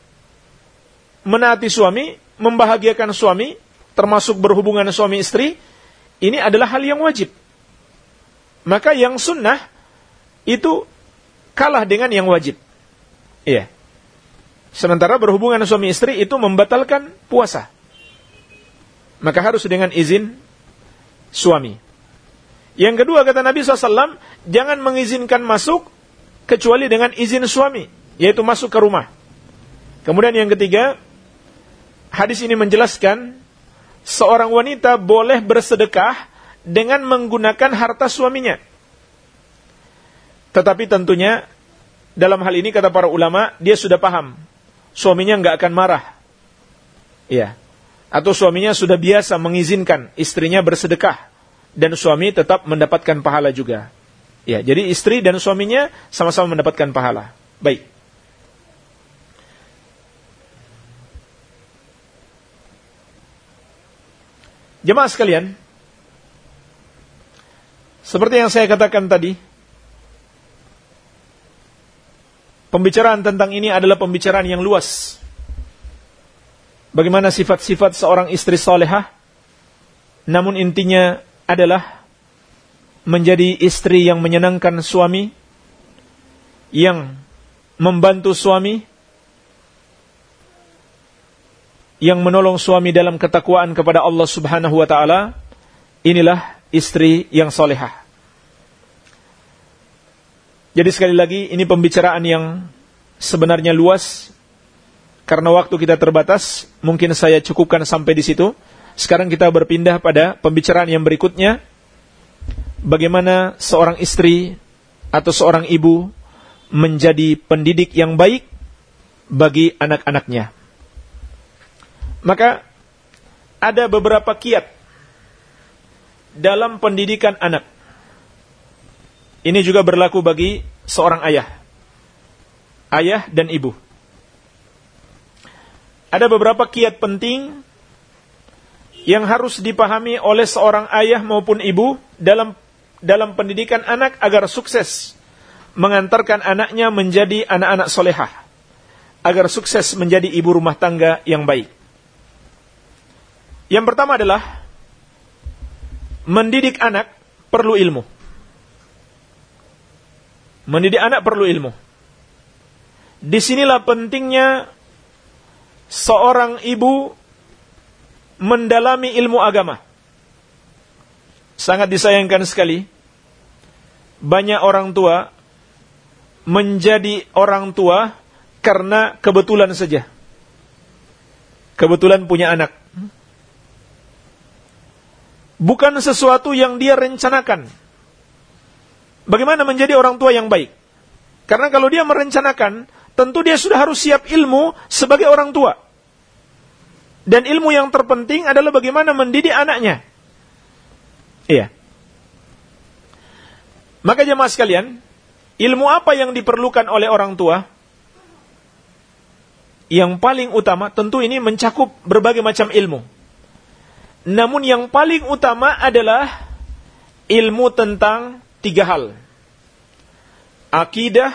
menaati suami, membahagiakan suami, termasuk berhubungan suami istri, ini adalah hal yang wajib maka yang sunnah itu kalah dengan yang wajib. Iya. Sementara berhubungan suami istri itu membatalkan puasa. Maka harus dengan izin suami. Yang kedua kata Nabi SAW, jangan mengizinkan masuk kecuali dengan izin suami, yaitu masuk ke rumah. Kemudian yang ketiga, hadis ini menjelaskan seorang wanita boleh bersedekah dengan menggunakan harta suaminya. Tetapi tentunya dalam hal ini kata para ulama dia sudah paham suaminya nggak akan marah, ya, atau suaminya sudah biasa mengizinkan istrinya bersedekah dan suami tetap mendapatkan pahala juga. Ya, jadi istri dan suaminya sama-sama mendapatkan pahala. Baik. Jemaah sekalian, seperti yang saya katakan tadi, pembicaraan tentang ini adalah pembicaraan yang luas. Bagaimana sifat-sifat seorang istri solehah, namun intinya adalah menjadi istri yang menyenangkan suami, yang membantu suami, yang menolong suami dalam ketakwaan kepada Allah Subhanahu wa taala, inilah istri yang solehah. Jadi sekali lagi ini pembicaraan yang sebenarnya luas karena waktu kita terbatas, mungkin saya cukupkan sampai di situ. Sekarang kita berpindah pada pembicaraan yang berikutnya. Bagaimana seorang istri atau seorang ibu menjadi pendidik yang baik bagi anak-anaknya. Maka ada beberapa kiat dalam pendidikan anak. Ini juga berlaku bagi seorang ayah. Ayah dan ibu. Ada beberapa kiat penting yang harus dipahami oleh seorang ayah maupun ibu dalam dalam pendidikan anak agar sukses mengantarkan anaknya menjadi anak-anak solehah, agar sukses menjadi ibu rumah tangga yang baik. Yang pertama adalah mendidik anak perlu ilmu. Mendidik anak perlu ilmu. Di sinilah pentingnya seorang ibu mendalami ilmu agama. Sangat disayangkan sekali, banyak orang tua menjadi orang tua karena kebetulan saja. Kebetulan punya anak bukan sesuatu yang dia rencanakan. Bagaimana menjadi orang tua yang baik? Karena kalau dia merencanakan, tentu dia sudah harus siap ilmu sebagai orang tua. Dan ilmu yang terpenting adalah bagaimana mendidik anaknya. Iya. Maka jemaah sekalian, ilmu apa yang diperlukan oleh orang tua? Yang paling utama tentu ini mencakup berbagai macam ilmu namun yang paling utama adalah ilmu tentang tiga hal. Akidah,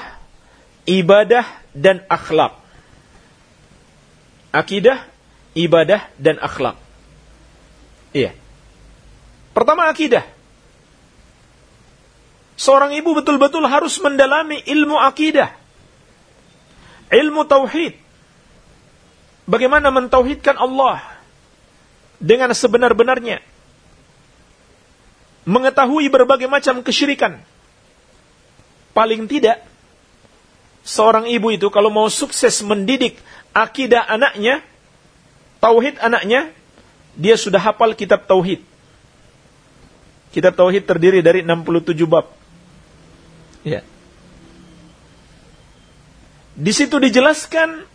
ibadah, dan akhlak. Akidah, ibadah, dan akhlak. Iya. Pertama akidah. Seorang ibu betul-betul harus mendalami ilmu akidah. Ilmu tauhid. Bagaimana mentauhidkan Allah dengan sebenar-benarnya. Mengetahui berbagai macam kesyirikan. Paling tidak, seorang ibu itu kalau mau sukses mendidik akidah anaknya, tauhid anaknya, dia sudah hafal kitab tauhid. Kitab tauhid terdiri dari 67 bab. Ya. Di situ dijelaskan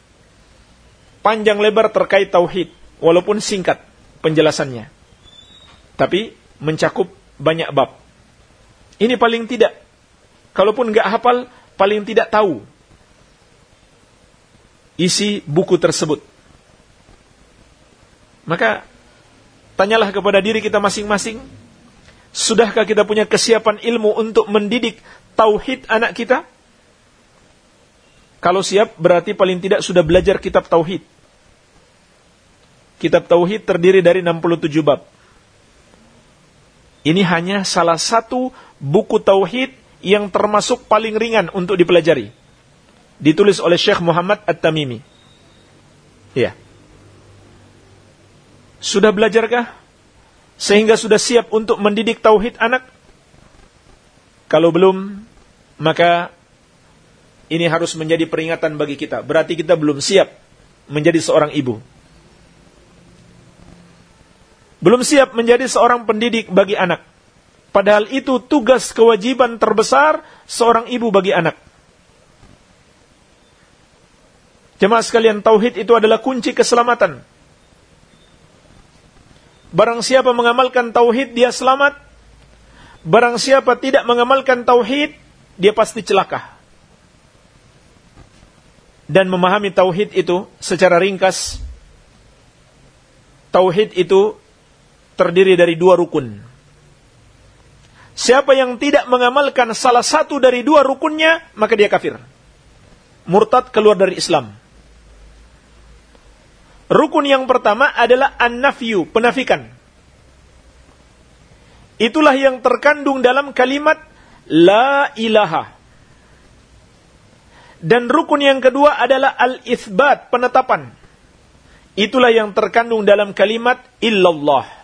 panjang lebar terkait tauhid, walaupun singkat penjelasannya. Tapi mencakup banyak bab. Ini paling tidak. Kalaupun nggak hafal, paling tidak tahu isi buku tersebut. Maka tanyalah kepada diri kita masing-masing, sudahkah kita punya kesiapan ilmu untuk mendidik tauhid anak kita? Kalau siap, berarti paling tidak sudah belajar kitab tauhid. Kitab tauhid terdiri dari 67 bab. Ini hanya salah satu buku tauhid yang termasuk paling ringan untuk dipelajari. Ditulis oleh Syekh Muhammad At-Tamimi. Ya. Sudah belajarkah? Sehingga sudah siap untuk mendidik tauhid anak? Kalau belum, maka ini harus menjadi peringatan bagi kita. Berarti kita belum siap menjadi seorang ibu. Belum siap menjadi seorang pendidik bagi anak. Padahal itu tugas kewajiban terbesar seorang ibu bagi anak. Jemaah sekalian, tauhid itu adalah kunci keselamatan. Barang siapa mengamalkan tauhid, dia selamat. Barang siapa tidak mengamalkan tauhid, dia pasti celaka. Dan memahami tauhid itu secara ringkas, tauhid itu terdiri dari dua rukun. Siapa yang tidak mengamalkan salah satu dari dua rukunnya, maka dia kafir. Murtad keluar dari Islam. Rukun yang pertama adalah an-nafyu, penafikan. Itulah yang terkandung dalam kalimat la ilaha. Dan rukun yang kedua adalah al-ithbat, penetapan. Itulah yang terkandung dalam kalimat illallah.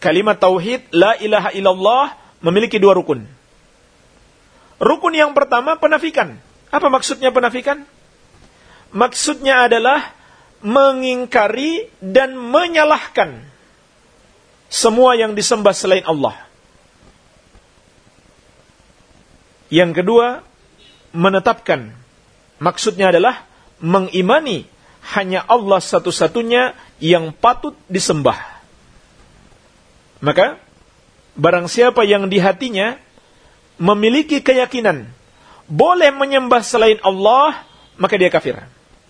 Kalimat tauhid la ilaha illallah memiliki dua rukun. Rukun yang pertama penafikan. Apa maksudnya penafikan? Maksudnya adalah mengingkari dan menyalahkan semua yang disembah selain Allah. Yang kedua, menetapkan. Maksudnya adalah mengimani hanya Allah satu-satunya yang patut disembah. Maka, barang siapa yang di hatinya memiliki keyakinan boleh menyembah selain Allah, maka dia kafir.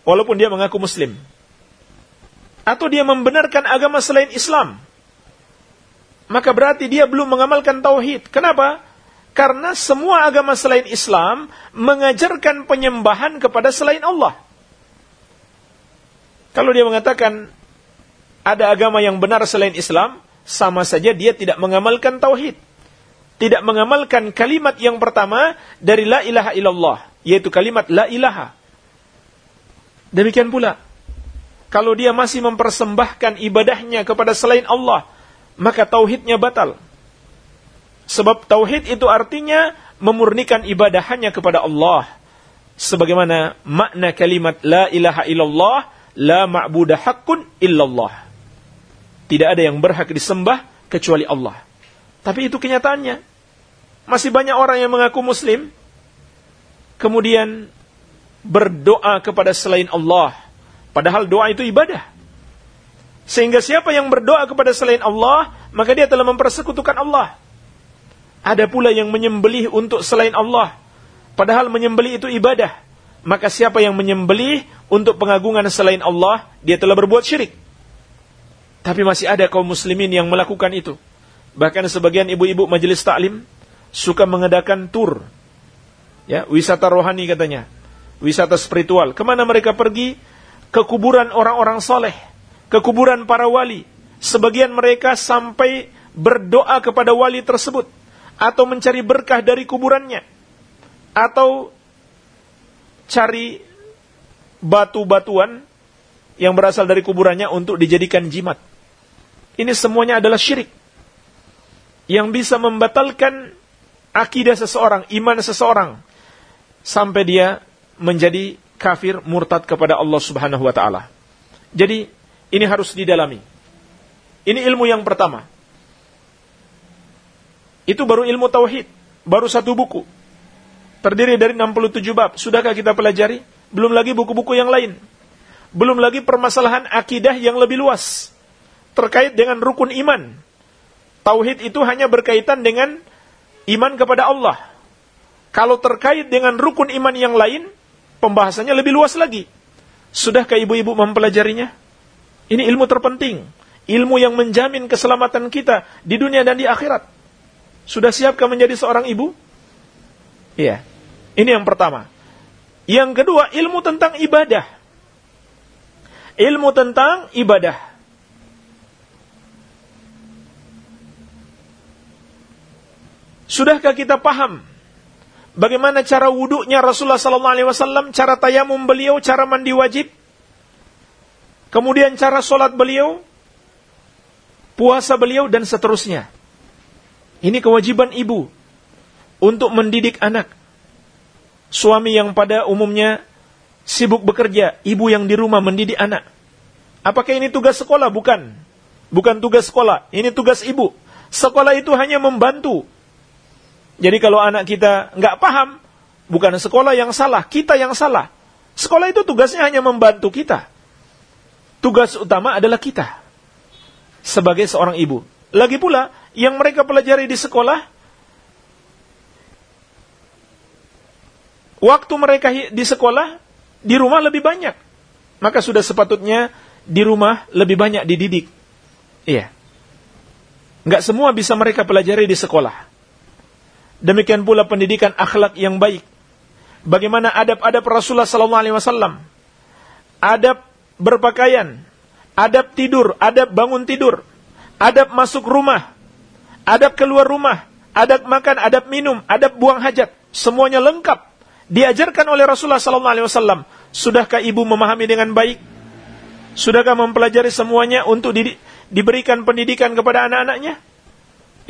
Walaupun dia mengaku muslim. Atau dia membenarkan agama selain Islam maka berarti dia belum mengamalkan tauhid. Kenapa? Karena semua agama selain Islam mengajarkan penyembahan kepada selain Allah. Kalau dia mengatakan ada agama yang benar selain Islam, sama saja dia tidak mengamalkan tauhid. Tidak mengamalkan kalimat yang pertama dari la ilaha illallah, yaitu kalimat la ilaha. Demikian pula, kalau dia masih mempersembahkan ibadahnya kepada selain Allah, maka tauhidnya batal. Sebab tauhid itu artinya memurnikan ibadah hanya kepada Allah. Sebagaimana makna kalimat la ilaha illallah, la ma'budah haqqun illallah. Tidak ada yang berhak disembah kecuali Allah. Tapi itu kenyataannya. Masih banyak orang yang mengaku muslim, kemudian berdoa kepada selain Allah. Padahal doa itu ibadah. Sehingga siapa yang berdoa kepada selain Allah, maka dia telah mempersekutukan Allah. Ada pula yang menyembelih untuk selain Allah. Padahal menyembelih itu ibadah. Maka siapa yang menyembelih untuk pengagungan selain Allah, dia telah berbuat syirik. Tapi masih ada kaum muslimin yang melakukan itu. Bahkan sebagian ibu-ibu majelis taklim suka mengadakan tur. Ya, wisata rohani katanya. wisata spiritual. Ke mana mereka pergi? Ke kuburan orang-orang soleh, ke kuburan para wali. Sebagian mereka sampai berdoa kepada wali tersebut, atau mencari berkah dari kuburannya, atau cari batu-batuan yang berasal dari kuburannya untuk dijadikan jimat. Ini semuanya adalah syirik yang bisa membatalkan akidah seseorang, iman seseorang sampai dia menjadi kafir murtad kepada Allah Subhanahu wa taala. Jadi ini harus didalami. Ini ilmu yang pertama. Itu baru ilmu tauhid, baru satu buku. Terdiri dari 67 bab. Sudahkah kita pelajari? Belum lagi buku-buku yang lain. Belum lagi permasalahan akidah yang lebih luas terkait dengan rukun iman. Tauhid itu hanya berkaitan dengan iman kepada Allah. Kalau terkait dengan rukun iman yang lain, pembahasannya lebih luas lagi. Sudahkah ibu-ibu mempelajarinya? Ini ilmu terpenting. Ilmu yang menjamin keselamatan kita di dunia dan di akhirat. Sudah siapkah menjadi seorang ibu? Iya. Ini yang pertama. Yang kedua, ilmu tentang ibadah. Ilmu tentang ibadah. Sudahkah kita paham Bagaimana cara wuduknya Rasulullah sallallahu alaihi wasallam, cara tayamum beliau, cara mandi wajib? Kemudian cara solat beliau, puasa beliau dan seterusnya. Ini kewajiban ibu untuk mendidik anak. Suami yang pada umumnya sibuk bekerja, ibu yang di rumah mendidik anak. Apakah ini tugas sekolah? Bukan. Bukan tugas sekolah, ini tugas ibu. Sekolah itu hanya membantu jadi kalau anak kita nggak paham, bukan sekolah yang salah, kita yang salah. Sekolah itu tugasnya hanya membantu kita. Tugas utama adalah kita sebagai seorang ibu. Lagi pula, yang mereka pelajari di sekolah, waktu mereka di sekolah, di rumah lebih banyak. Maka sudah sepatutnya di rumah lebih banyak dididik. Iya. Nggak semua bisa mereka pelajari di sekolah. Demikian pula pendidikan akhlak yang baik. Bagaimana adab-adab Rasulullah sallallahu alaihi wasallam. Adab berpakaian, adab tidur, adab bangun tidur, adab masuk rumah, adab keluar rumah, adab makan, adab minum, adab buang hajat, semuanya lengkap diajarkan oleh Rasulullah sallallahu alaihi wasallam. Sudahkah ibu memahami dengan baik? Sudahkah mempelajari semuanya untuk di, diberikan pendidikan kepada anak-anaknya?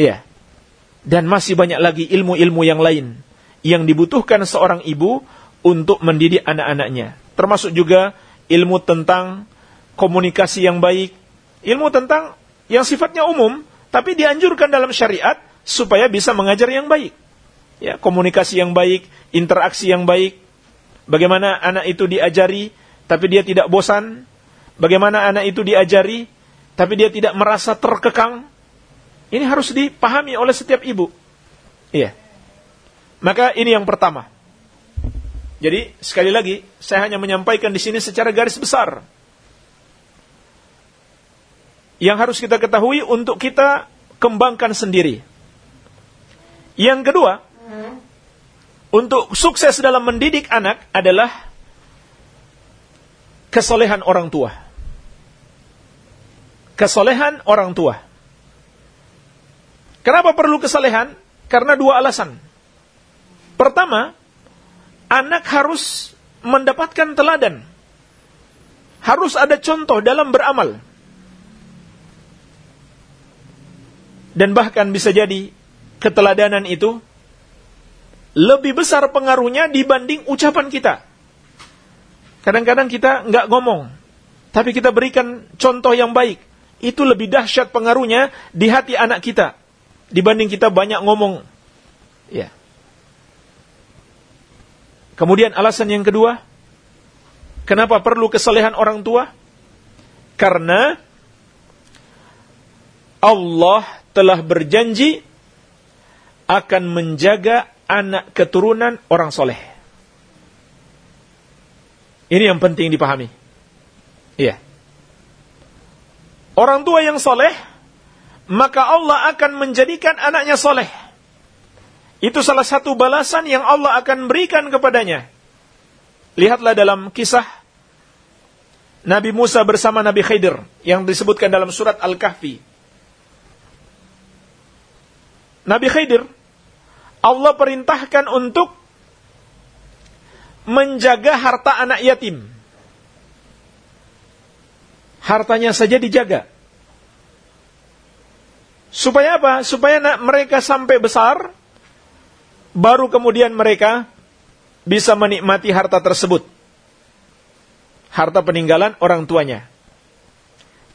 Iya. Dan masih banyak lagi ilmu-ilmu yang lain yang dibutuhkan seorang ibu untuk mendidik anak-anaknya. Termasuk juga ilmu tentang komunikasi yang baik, ilmu tentang yang sifatnya umum, tapi dianjurkan dalam syariat supaya bisa mengajar yang baik. Ya, komunikasi yang baik, interaksi yang baik. Bagaimana anak itu diajari tapi dia tidak bosan? Bagaimana anak itu diajari tapi dia tidak merasa terkekang? Ini harus dipahami oleh setiap ibu. Iya. Maka ini yang pertama. Jadi sekali lagi saya hanya menyampaikan di sini secara garis besar. Yang harus kita ketahui untuk kita kembangkan sendiri. Yang kedua, untuk sukses dalam mendidik anak adalah kesolehan orang tua. Kesolehan orang tua. Kenapa perlu kesalehan? Karena dua alasan. Pertama, anak harus mendapatkan teladan. Harus ada contoh dalam beramal. Dan bahkan bisa jadi keteladanan itu lebih besar pengaruhnya dibanding ucapan kita. Kadang-kadang kita nggak ngomong, tapi kita berikan contoh yang baik. Itu lebih dahsyat pengaruhnya di hati anak kita dibanding kita banyak ngomong. Ya. Kemudian alasan yang kedua, kenapa perlu kesalehan orang tua? Karena Allah telah berjanji akan menjaga anak keturunan orang soleh. Ini yang penting dipahami. Iya. Orang tua yang soleh maka Allah akan menjadikan anaknya soleh. Itu salah satu balasan yang Allah akan berikan kepadanya. Lihatlah dalam kisah Nabi Musa bersama Nabi Khidir yang disebutkan dalam surat Al-Kahfi. Nabi Khidir Allah perintahkan untuk menjaga harta anak yatim. Hartanya saja dijaga. Supaya apa? Supaya mereka sampai besar, baru kemudian mereka bisa menikmati harta tersebut. Harta peninggalan orang tuanya.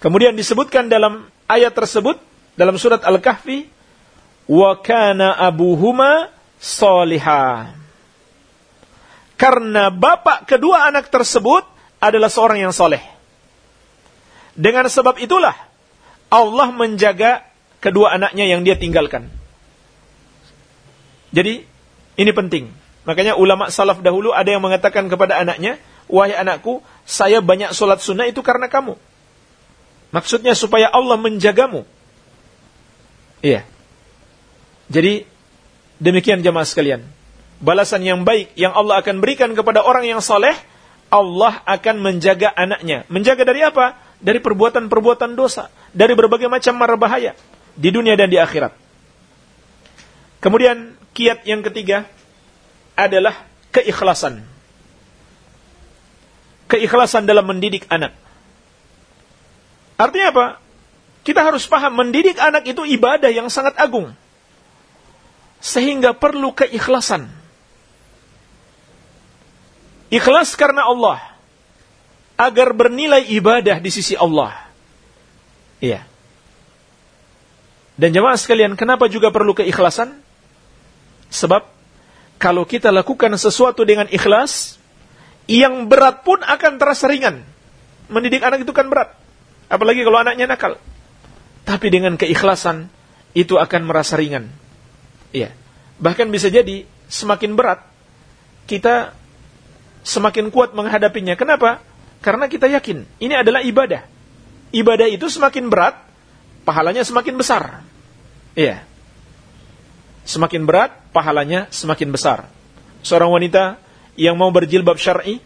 Kemudian disebutkan dalam ayat tersebut, dalam surat Al-Kahfi, wa kana abuhuma. Karena bapak kedua anak tersebut adalah seorang yang soleh. Dengan sebab itulah Allah menjaga kedua anaknya yang dia tinggalkan. Jadi ini penting. Makanya ulama salaf dahulu ada yang mengatakan kepada anaknya, wahai anakku, saya banyak sholat sunnah itu karena kamu. Maksudnya supaya Allah menjagamu. Iya. Jadi demikian jemaah sekalian. Balasan yang baik yang Allah akan berikan kepada orang yang soleh, Allah akan menjaga anaknya. Menjaga dari apa? Dari perbuatan-perbuatan dosa. Dari berbagai macam mara bahaya. Di dunia dan di akhirat. Kemudian kiat yang ketiga adalah keikhlasan. Keikhlasan dalam mendidik anak. Artinya apa? Kita harus paham mendidik anak itu ibadah yang sangat agung sehingga perlu keikhlasan. Ikhlas karena Allah agar bernilai ibadah di sisi Allah. Iya. Dan jemaah sekalian, kenapa juga perlu keikhlasan? Sebab kalau kita lakukan sesuatu dengan ikhlas, yang berat pun akan terasa ringan. Mendidik anak itu kan berat. Apalagi kalau anaknya nakal. Tapi dengan keikhlasan, itu akan merasa ringan. Iya. Bahkan bisa jadi semakin berat kita semakin kuat menghadapinya. Kenapa? Karena kita yakin ini adalah ibadah. Ibadah itu semakin berat, pahalanya semakin besar. Iya. Semakin berat, pahalanya semakin besar. Seorang wanita yang mau berjilbab syar'i,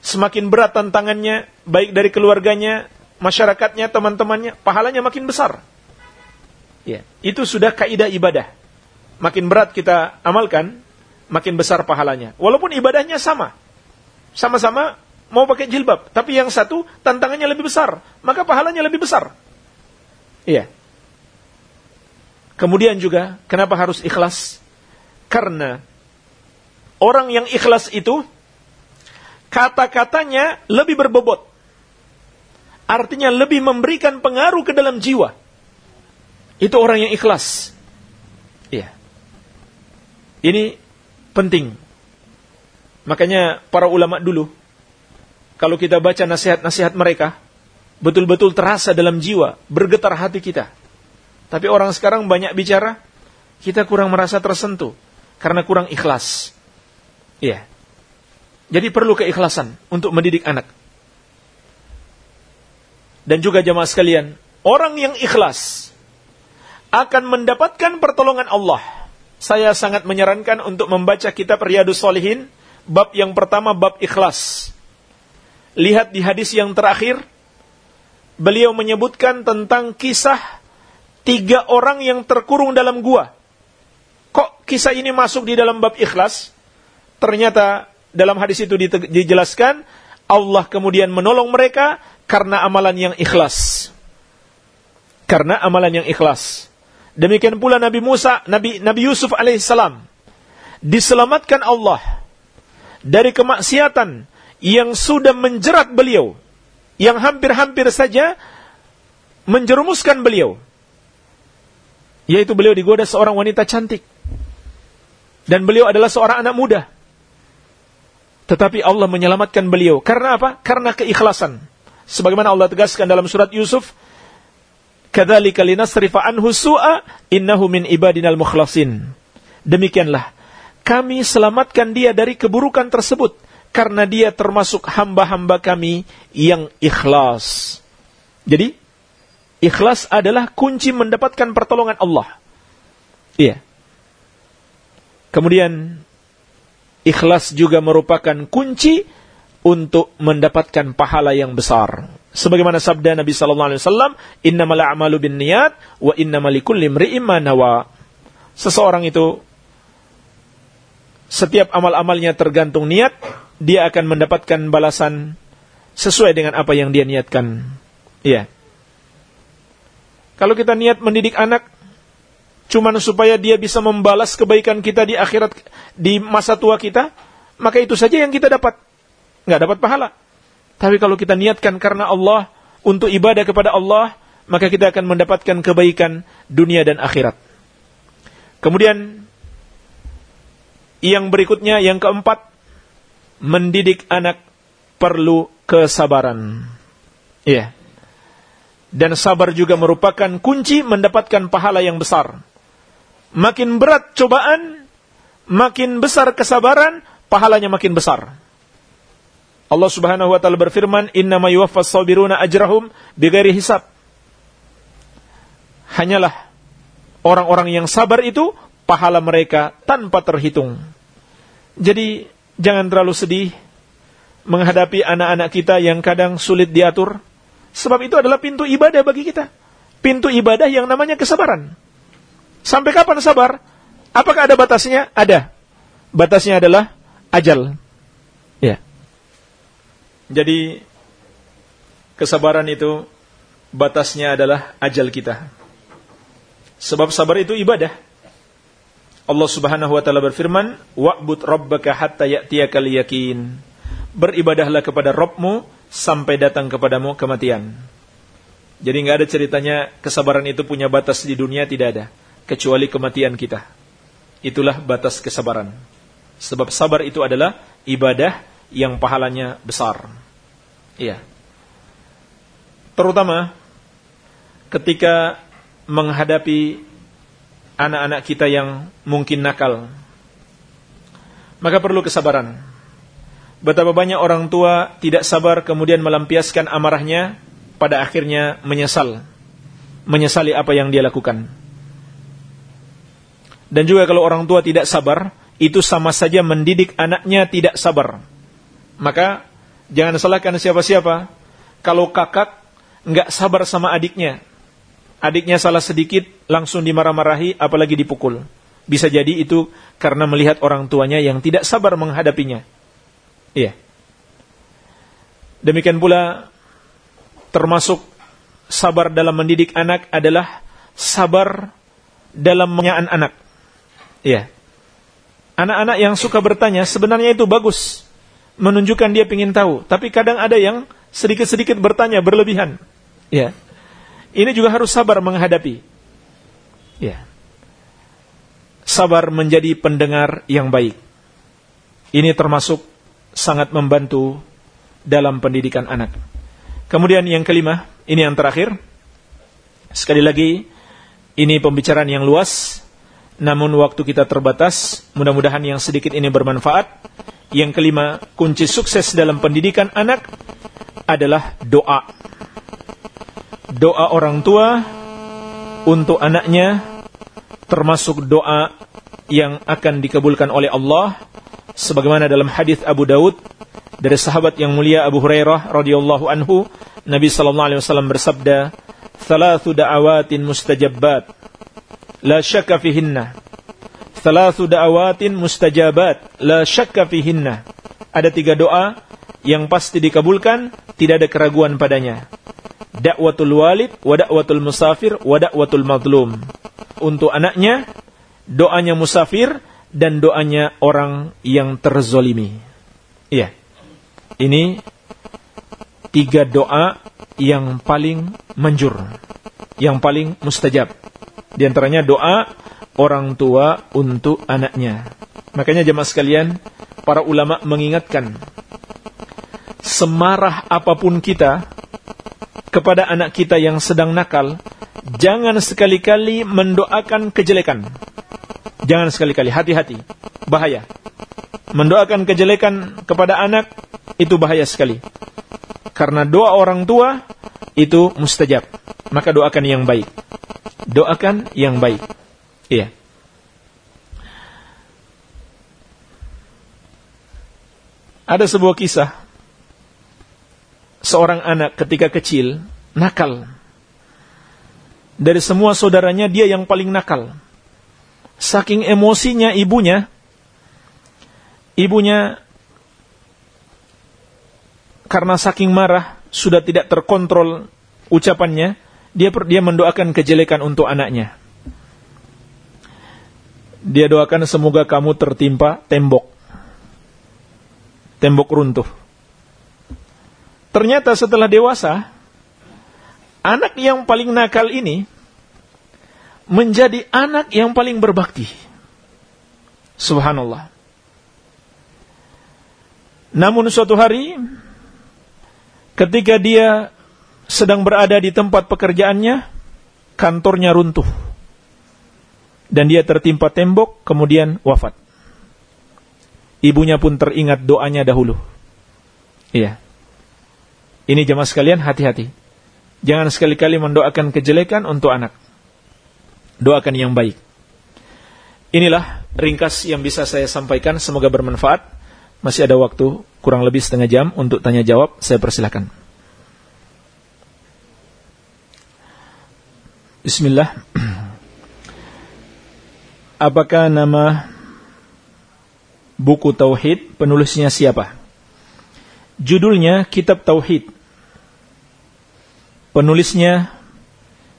semakin berat tantangannya, baik dari keluarganya, masyarakatnya, teman-temannya, pahalanya makin besar. Ya, itu sudah kaidah ibadah. Makin berat kita amalkan, makin besar pahalanya. Walaupun ibadahnya sama. Sama-sama mau pakai jilbab, tapi yang satu tantangannya lebih besar, maka pahalanya lebih besar. Iya. Kemudian juga kenapa harus ikhlas? Karena orang yang ikhlas itu kata-katanya lebih berbobot. Artinya lebih memberikan pengaruh ke dalam jiwa itu orang yang ikhlas. Iya. Ini penting. Makanya para ulama dulu, kalau kita baca nasihat-nasihat mereka, betul-betul terasa dalam jiwa, bergetar hati kita. Tapi orang sekarang banyak bicara, kita kurang merasa tersentuh, karena kurang ikhlas. Iya. Jadi perlu keikhlasan untuk mendidik anak. Dan juga jamaah sekalian, orang yang ikhlas, akan mendapatkan pertolongan Allah. Saya sangat menyarankan untuk membaca kitab Riyadus Solihin, bab yang pertama bab ikhlas. Lihat di hadis yang terakhir, beliau menyebutkan tentang kisah tiga orang yang terkurung dalam gua. Kok kisah ini masuk di dalam bab ikhlas? Ternyata dalam hadis itu dijelaskan, Allah kemudian menolong mereka karena amalan yang ikhlas. Karena amalan yang ikhlas. Demikian pula Nabi Musa, Nabi Nabi Yusuf alaihissalam diselamatkan Allah dari kemaksiatan yang sudah menjerat beliau, yang hampir-hampir saja menjerumuskan beliau. Yaitu beliau digoda seorang wanita cantik. Dan beliau adalah seorang anak muda. Tetapi Allah menyelamatkan beliau. Karena apa? Karena keikhlasan. Sebagaimana Allah tegaskan dalam surat Yusuf, Kadzalika linasrifa anhu su'a innahu min ibadinal mukhlasin. Demikianlah kami selamatkan dia dari keburukan tersebut karena dia termasuk hamba-hamba kami yang ikhlas. Jadi ikhlas adalah kunci mendapatkan pertolongan Allah. Iya. Kemudian Ikhlas juga merupakan kunci untuk mendapatkan pahala yang besar. Sebagaimana sabda Nabi sallallahu alaihi wasallam, "Innamal a'malu binniyat wa innamal likulli imri'in ma nawa." Seseorang itu setiap amal-amalnya tergantung niat, dia akan mendapatkan balasan sesuai dengan apa yang dia niatkan. Iya. Kalau kita niat mendidik anak cuman supaya dia bisa membalas kebaikan kita di akhirat di masa tua kita, maka itu saja yang kita dapat. Nggak dapat pahala. Tapi kalau kita niatkan karena Allah untuk ibadah kepada Allah, maka kita akan mendapatkan kebaikan dunia dan akhirat. Kemudian yang berikutnya yang keempat, mendidik anak perlu kesabaran. Iya. Dan sabar juga merupakan kunci mendapatkan pahala yang besar. Makin berat cobaan, makin besar kesabaran, pahalanya makin besar. Allah Subhanahu wa taala berfirman, "Innama yuwaffas sabiruna ajrahum bighairi hisab." Hanyalah orang-orang yang sabar itu pahala mereka tanpa terhitung. Jadi jangan terlalu sedih menghadapi anak-anak kita yang kadang sulit diatur, sebab itu adalah pintu ibadah bagi kita. Pintu ibadah yang namanya kesabaran. Sampai kapan sabar? Apakah ada batasnya? Ada. Batasnya adalah ajal. Ya. Jadi kesabaran itu batasnya adalah ajal kita. Sebab sabar itu ibadah. Allah Subhanahu wa taala berfirman, "Wa'bud rabbaka hatta ya'tiyakal yakin." Beribadahlah kepada Rabbmu sampai datang kepadamu kematian. Jadi nggak ada ceritanya kesabaran itu punya batas di dunia tidak ada kecuali kematian kita. Itulah batas kesabaran. Sebab sabar itu adalah ibadah yang pahalanya besar. Iya. Terutama ketika menghadapi anak-anak kita yang mungkin nakal. Maka perlu kesabaran. Betapa banyak orang tua tidak sabar kemudian melampiaskan amarahnya pada akhirnya menyesal. Menyesali apa yang dia lakukan. Dan juga kalau orang tua tidak sabar, itu sama saja mendidik anaknya tidak sabar. Maka jangan salahkan siapa-siapa. Kalau kakak nggak sabar sama adiknya, adiknya salah sedikit langsung dimarah-marahi, apalagi dipukul. Bisa jadi itu karena melihat orang tuanya yang tidak sabar menghadapinya. Iya. Demikian pula termasuk sabar dalam mendidik anak adalah sabar dalam menyaan anak. Iya. Anak-anak yang suka bertanya sebenarnya itu bagus. Menunjukkan dia ingin tahu. Tapi kadang ada yang sedikit-sedikit bertanya berlebihan. Ya. Ini juga harus sabar menghadapi. Ya. Sabar menjadi pendengar yang baik. Ini termasuk sangat membantu dalam pendidikan anak. Kemudian yang kelima, ini yang terakhir. Sekali lagi, ini pembicaraan yang luas namun waktu kita terbatas, mudah-mudahan yang sedikit ini bermanfaat. Yang kelima, kunci sukses dalam pendidikan anak adalah doa. Doa orang tua untuk anaknya termasuk doa yang akan dikabulkan oleh Allah sebagaimana dalam hadis Abu Daud dari sahabat yang mulia Abu Hurairah radhiyallahu anhu Nabi sallallahu alaihi wasallam bersabda "Thalathu da'awatin mustajabbat" la syakka fihinna. Thalathu da'awatin mustajabat la syakka fihinna. Ada tiga doa yang pasti dikabulkan, tidak ada keraguan padanya. Dakwatul walid, wa dakwatul musafir, wa dakwatul mazlum. Untuk anaknya, doanya musafir, dan doanya orang yang terzolimi. Iya. Ini tiga doa yang paling manjur. Yang paling mustajab. Di antaranya doa orang tua untuk anaknya. Makanya jemaah sekalian, para ulama mengingatkan semarah apa pun kita kepada anak kita yang sedang nakal, jangan sekali-kali mendoakan kejelekan. Jangan sekali-kali, hati-hati, bahaya. Mendoakan kejelekan kepada anak itu bahaya sekali. Karena doa orang tua itu mustajab. Maka doakan yang baik doakan yang baik. Iya. Ada sebuah kisah seorang anak ketika kecil nakal. Dari semua saudaranya dia yang paling nakal. Saking emosinya ibunya, ibunya karena saking marah sudah tidak terkontrol ucapannya, dia dia mendoakan kejelekan untuk anaknya. Dia doakan semoga kamu tertimpa tembok. Tembok runtuh. Ternyata setelah dewasa, anak yang paling nakal ini menjadi anak yang paling berbakti. Subhanallah. Namun suatu hari ketika dia sedang berada di tempat pekerjaannya, kantornya runtuh. Dan dia tertimpa tembok, kemudian wafat. Ibunya pun teringat doanya dahulu. Iya. Ini jemaah sekalian, hati-hati. Jangan sekali-kali mendoakan kejelekan untuk anak. Doakan yang baik. Inilah ringkas yang bisa saya sampaikan. Semoga bermanfaat. Masih ada waktu kurang lebih setengah jam untuk tanya jawab. Saya persilahkan. Bismillah. Apakah nama buku Tauhid penulisnya siapa? Judulnya Kitab Tauhid. Penulisnya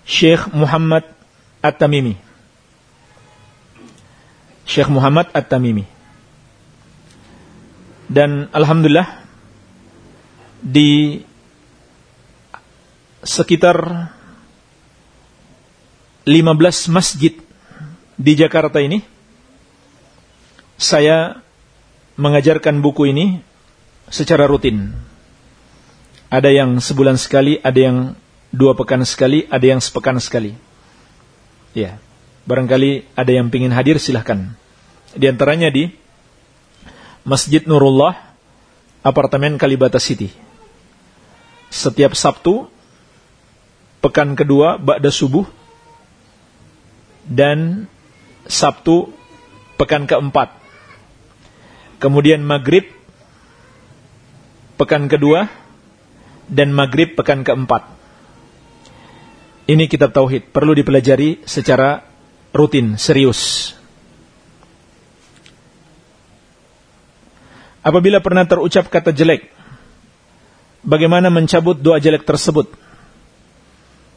Syekh Muhammad At-Tamimi. Syekh Muhammad At-Tamimi. Dan Alhamdulillah di sekitar 15 masjid di Jakarta ini saya mengajarkan buku ini secara rutin. Ada yang sebulan sekali, ada yang dua pekan sekali, ada yang sepekan sekali. Ya, barangkali ada yang ingin hadir silahkan. Di antaranya di Masjid Nurullah, apartemen Kalibata City. Setiap Sabtu, pekan kedua, Ba'da Subuh, dan Sabtu pekan keempat. Kemudian Maghrib pekan kedua dan Maghrib pekan keempat. Ini kitab Tauhid, perlu dipelajari secara rutin, serius. Apabila pernah terucap kata jelek, bagaimana mencabut doa jelek tersebut?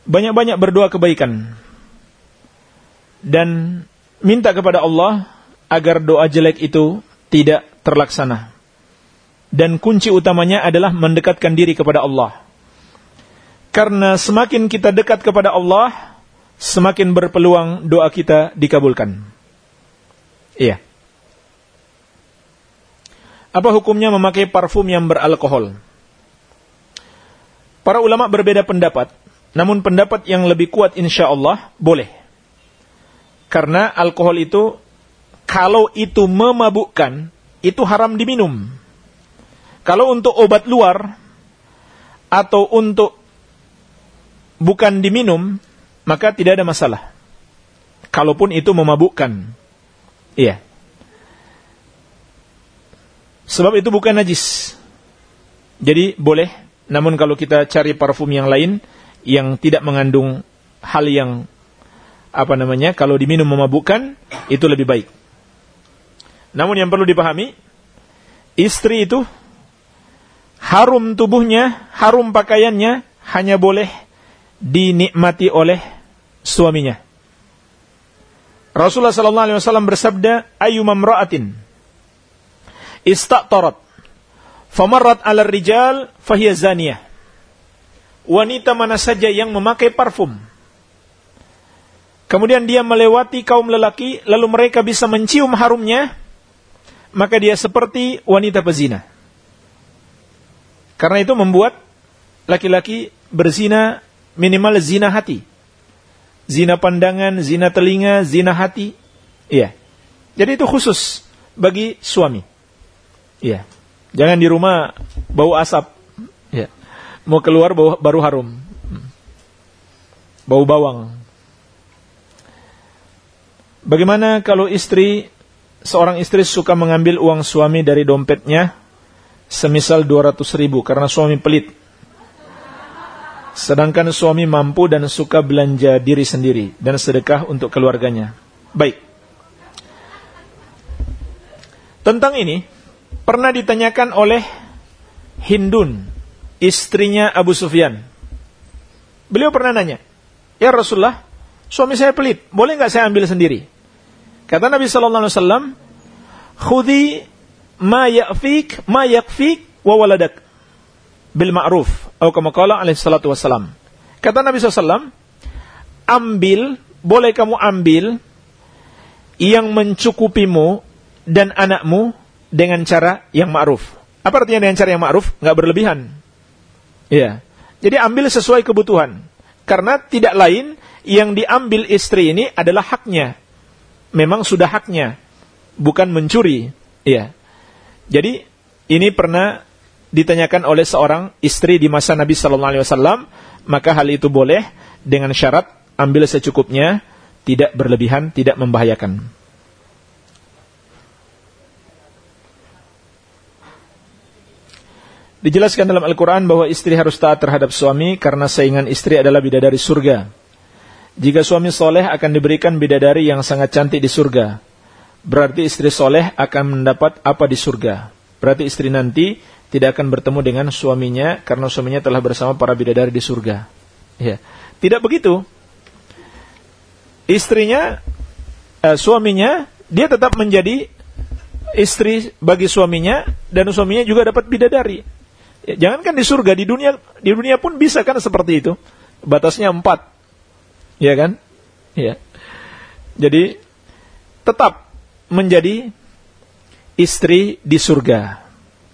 Banyak-banyak berdoa kebaikan dan minta kepada Allah agar doa jelek itu tidak terlaksana. Dan kunci utamanya adalah mendekatkan diri kepada Allah. Karena semakin kita dekat kepada Allah, semakin berpeluang doa kita dikabulkan. Iya. Apa hukumnya memakai parfum yang beralkohol? Para ulama berbeda pendapat, namun pendapat yang lebih kuat insya Allah boleh. Karena alkohol itu kalau itu memabukkan, itu haram diminum. Kalau untuk obat luar atau untuk bukan diminum, maka tidak ada masalah. Kalaupun itu memabukkan. Iya. Sebab itu bukan najis. Jadi boleh, namun kalau kita cari parfum yang lain yang tidak mengandung hal yang apa namanya kalau diminum memabukkan itu lebih baik. Namun yang perlu dipahami istri itu harum tubuhnya, harum pakaiannya hanya boleh dinikmati oleh suaminya. Rasulullah sallallahu alaihi wasallam bersabda, "Ayyuma imra'atin istatarat famarrat 'ala rijal fahiya zaniyah." Wanita mana saja yang memakai parfum kemudian dia melewati kaum lelaki, lalu mereka bisa mencium harumnya, maka dia seperti wanita pezina. Karena itu membuat laki-laki berzina minimal zina hati. Zina pandangan, zina telinga, zina hati. Iya. Jadi itu khusus bagi suami. Iya. Jangan di rumah bau asap. Iya. Mau keluar bau, baru harum. Bau bawang. Bagaimana kalau istri seorang istri suka mengambil uang suami dari dompetnya semisal 200 ribu karena suami pelit. Sedangkan suami mampu dan suka belanja diri sendiri dan sedekah untuk keluarganya. Baik. Tentang ini pernah ditanyakan oleh Hindun, istrinya Abu Sufyan. Beliau pernah nanya, "Ya Rasulullah, suami saya pelit, boleh nggak saya ambil sendiri?" Kata Nabi sallallahu alaihi "Khudhi ma ya'fik ma yakfik wa waladak." bil ma'ruf atau kama qala alaihi salatu wassalam. Kata Nabi SAW, ambil, boleh kamu ambil yang mencukupimu dan anakmu dengan cara yang ma'ruf. Apa artinya dengan cara yang ma'ruf? Nggak berlebihan. Iya. Jadi ambil sesuai kebutuhan. Karena tidak lain yang diambil istri ini adalah haknya. Memang sudah haknya. Bukan mencuri. Iya. Jadi ini pernah ditanyakan oleh seorang istri di masa Nabi Sallallahu Alaihi Wasallam, maka hal itu boleh dengan syarat ambil secukupnya, tidak berlebihan, tidak membahayakan. Dijelaskan dalam Al-Quran bahwa istri harus taat terhadap suami karena saingan istri adalah bidadari surga. Jika suami soleh akan diberikan bidadari yang sangat cantik di surga. Berarti istri soleh akan mendapat apa di surga. Berarti istri nanti tidak akan bertemu dengan suaminya karena suaminya telah bersama para bidadari di surga. Ya. Tidak begitu. Istrinya, eh, suaminya, dia tetap menjadi istri bagi suaminya dan suaminya juga dapat bidadari. Ya, jangankan di surga, di dunia di dunia pun bisa kan seperti itu. Batasnya empat, ya kan? Ya. Jadi tetap menjadi istri di surga.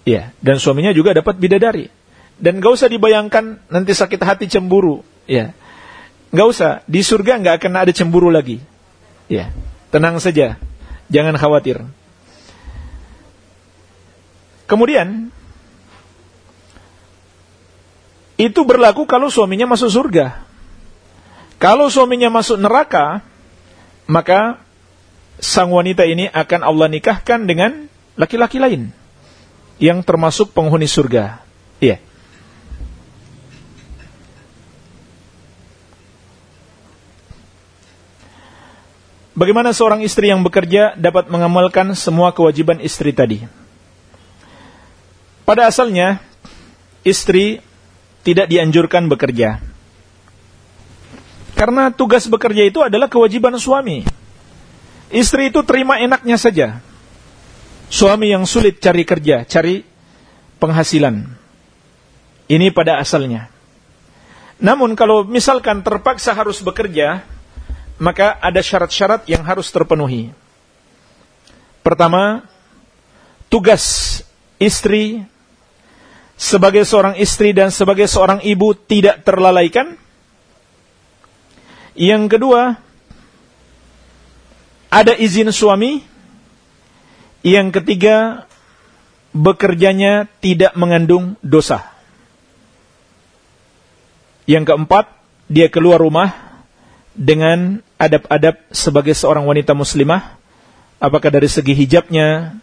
Ya, dan suaminya juga dapat bidadari. Dan gak usah dibayangkan nanti sakit hati cemburu. Ya, gak usah. Di surga gak akan ada cemburu lagi. Ya, tenang saja, jangan khawatir. Kemudian itu berlaku kalau suaminya masuk surga. Kalau suaminya masuk neraka, maka sang wanita ini akan Allah nikahkan dengan laki-laki lain yang termasuk penghuni surga. Iya. Bagaimana seorang istri yang bekerja dapat mengamalkan semua kewajiban istri tadi? Pada asalnya, istri tidak dianjurkan bekerja. Karena tugas bekerja itu adalah kewajiban suami. Istri itu terima enaknya saja suami yang sulit cari kerja, cari penghasilan. Ini pada asalnya. Namun kalau misalkan terpaksa harus bekerja, maka ada syarat-syarat yang harus terpenuhi. Pertama, tugas istri sebagai seorang istri dan sebagai seorang ibu tidak terlalaikan. Yang kedua, ada izin suami yang ketiga, bekerjanya tidak mengandung dosa. Yang keempat, dia keluar rumah dengan adab-adab sebagai seorang wanita muslimah, apakah dari segi hijabnya,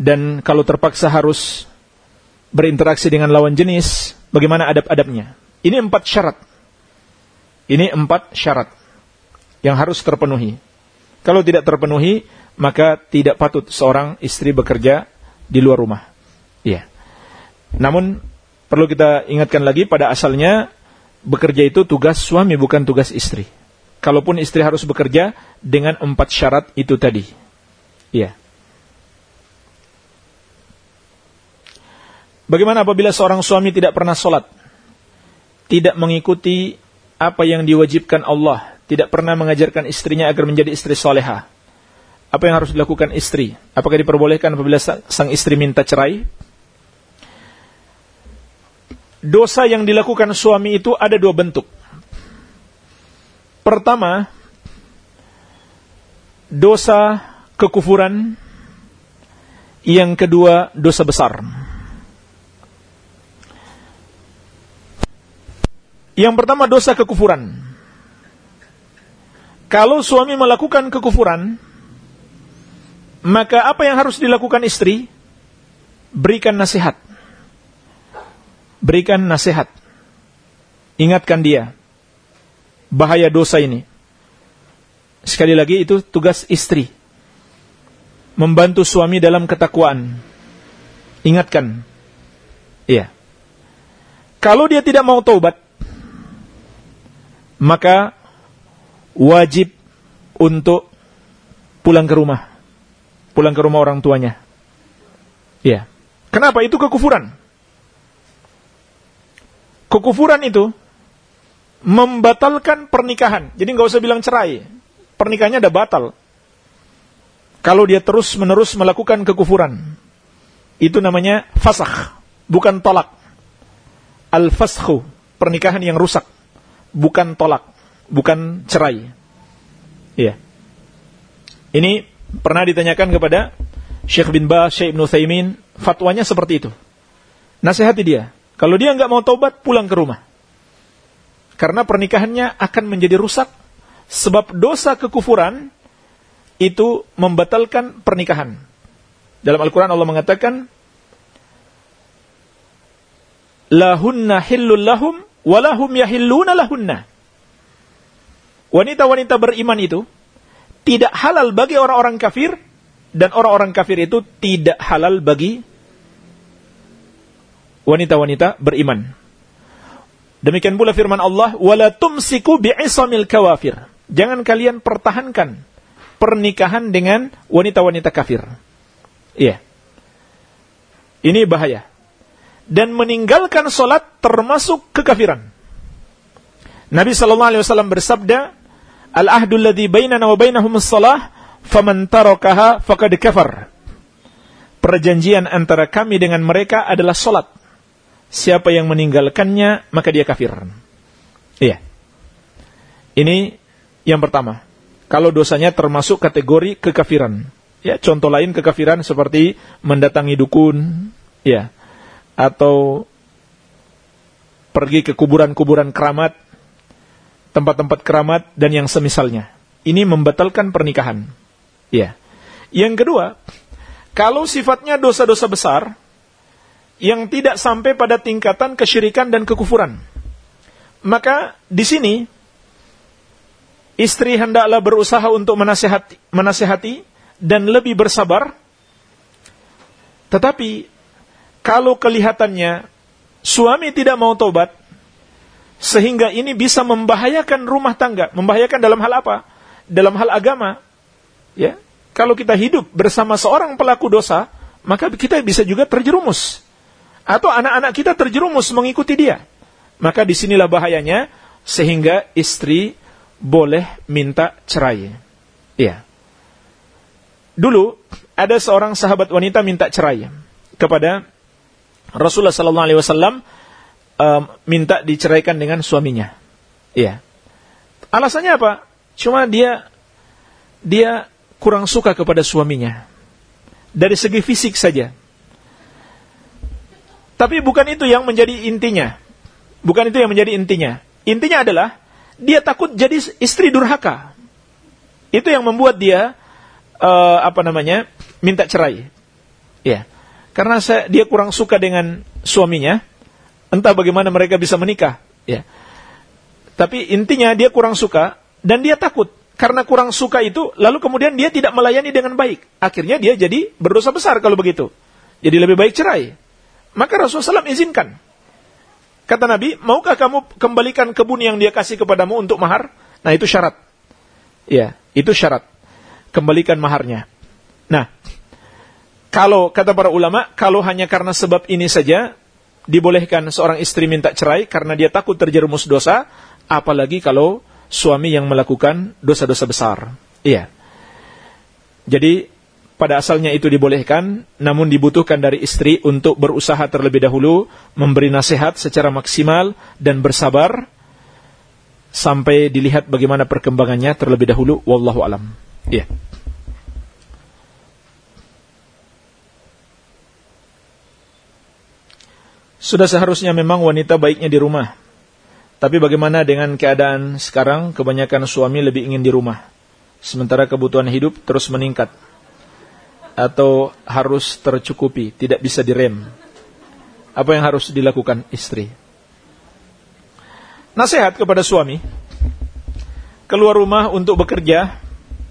dan kalau terpaksa harus berinteraksi dengan lawan jenis, bagaimana adab-adabnya. Ini empat syarat. Ini empat syarat yang harus terpenuhi. Kalau tidak terpenuhi, maka tidak patut seorang istri bekerja di luar rumah. Iya. Namun perlu kita ingatkan lagi pada asalnya bekerja itu tugas suami bukan tugas istri. Kalaupun istri harus bekerja dengan empat syarat itu tadi. Iya. Bagaimana apabila seorang suami tidak pernah sholat? Tidak mengikuti apa yang diwajibkan Allah. Tidak pernah mengajarkan istrinya agar menjadi istri soleha apa yang harus dilakukan istri? Apakah diperbolehkan apabila sang istri minta cerai? Dosa yang dilakukan suami itu ada dua bentuk. Pertama, dosa kekufuran. Yang kedua, dosa besar. Yang pertama, dosa kekufuran. Kalau suami melakukan kekufuran, maka apa yang harus dilakukan istri? berikan nasihat. Berikan nasihat. Ingatkan dia bahaya dosa ini. Sekali lagi itu tugas istri. Membantu suami dalam ketakwaan. Ingatkan. Iya. Kalau dia tidak mau taubat, maka wajib untuk pulang ke rumah. Pulang ke rumah orang tuanya. Iya. Kenapa? Itu kekufuran. Kekufuran itu membatalkan pernikahan. Jadi nggak usah bilang cerai. Pernikahannya udah batal. Kalau dia terus menerus melakukan kekufuran. Itu namanya fasakh. Bukan tolak. Al-fasakhu. Pernikahan yang rusak. Bukan tolak. Bukan cerai. Iya. Ini pernah ditanyakan kepada Syekh bin Ba, Syekh Ibn Thaymin. Fatwanya seperti itu. Nasihati dia. Kalau dia nggak mau taubat, pulang ke rumah. Karena pernikahannya akan menjadi rusak sebab dosa kekufuran itu membatalkan pernikahan. Dalam Al-Quran Allah mengatakan, Lahunna hillul lahum, walahum yahilluna lahunna. Wanita-wanita beriman itu tidak halal bagi orang-orang kafir dan orang-orang kafir itu tidak halal bagi wanita-wanita beriman. Demikian pula firman Allah, "Wala tumsiku bi'isamil kawafir." Jangan kalian pertahankan pernikahan dengan wanita-wanita kafir. Iya. Ini bahaya. Dan meninggalkan solat termasuk kekafiran. Nabi sallallahu alaihi wasallam bersabda, "Al-ahdu alladhi bainana wa bainahum as-salah, faman tarakaha faqad kafar." Perjanjian antara kami dengan mereka adalah solat. Siapa yang meninggalkannya, maka dia kafir. Iya. Ini yang pertama. Kalau dosanya termasuk kategori kekafiran. Ya, contoh lain kekafiran seperti mendatangi dukun, ya, atau pergi ke kuburan-kuburan keramat, tempat-tempat keramat dan yang semisalnya. Ini membatalkan pernikahan. Ya. Yang kedua, kalau sifatnya dosa-dosa besar, yang tidak sampai pada tingkatan kesyirikan dan kekufuran. Maka di sini istri hendaklah berusaha untuk menasehati, menasehati dan lebih bersabar. Tetapi kalau kelihatannya suami tidak mau tobat sehingga ini bisa membahayakan rumah tangga, membahayakan dalam hal apa? Dalam hal agama. Ya. Kalau kita hidup bersama seorang pelaku dosa, maka kita bisa juga terjerumus atau anak-anak kita terjerumus mengikuti dia. Maka di sinilah bahayanya sehingga istri boleh minta cerai. Iya. Dulu ada seorang sahabat wanita minta cerai kepada Rasulullah Wasallam um, minta diceraikan dengan suaminya. Iya. Alasannya apa? Cuma dia dia kurang suka kepada suaminya dari segi fisik saja. Tapi bukan itu yang menjadi intinya. Bukan itu yang menjadi intinya. Intinya adalah dia takut jadi istri durhaka. Itu yang membuat dia uh, apa namanya minta cerai. Ya, karena saya, dia kurang suka dengan suaminya. Entah bagaimana mereka bisa menikah. Ya, tapi intinya dia kurang suka dan dia takut karena kurang suka itu, lalu kemudian dia tidak melayani dengan baik. Akhirnya dia jadi berdosa besar kalau begitu. Jadi lebih baik cerai. Maka Rasulullah SAW izinkan. Kata Nabi, maukah kamu kembalikan kebun yang dia kasih kepadamu untuk mahar? Nah itu syarat. Ya, itu syarat. Kembalikan maharnya. Nah, kalau kata para ulama, kalau hanya karena sebab ini saja, dibolehkan seorang istri minta cerai karena dia takut terjerumus dosa, apalagi kalau suami yang melakukan dosa-dosa besar. Iya. Jadi pada asalnya itu dibolehkan, namun dibutuhkan dari istri untuk berusaha terlebih dahulu, memberi nasihat secara maksimal dan bersabar sampai dilihat bagaimana perkembangannya terlebih dahulu. Wallahu alam. Iya. Yeah. Sudah seharusnya memang wanita baiknya di rumah. Tapi bagaimana dengan keadaan sekarang kebanyakan suami lebih ingin di rumah. Sementara kebutuhan hidup terus meningkat atau harus tercukupi, tidak bisa direm? Apa yang harus dilakukan istri? Nasihat kepada suami, keluar rumah untuk bekerja,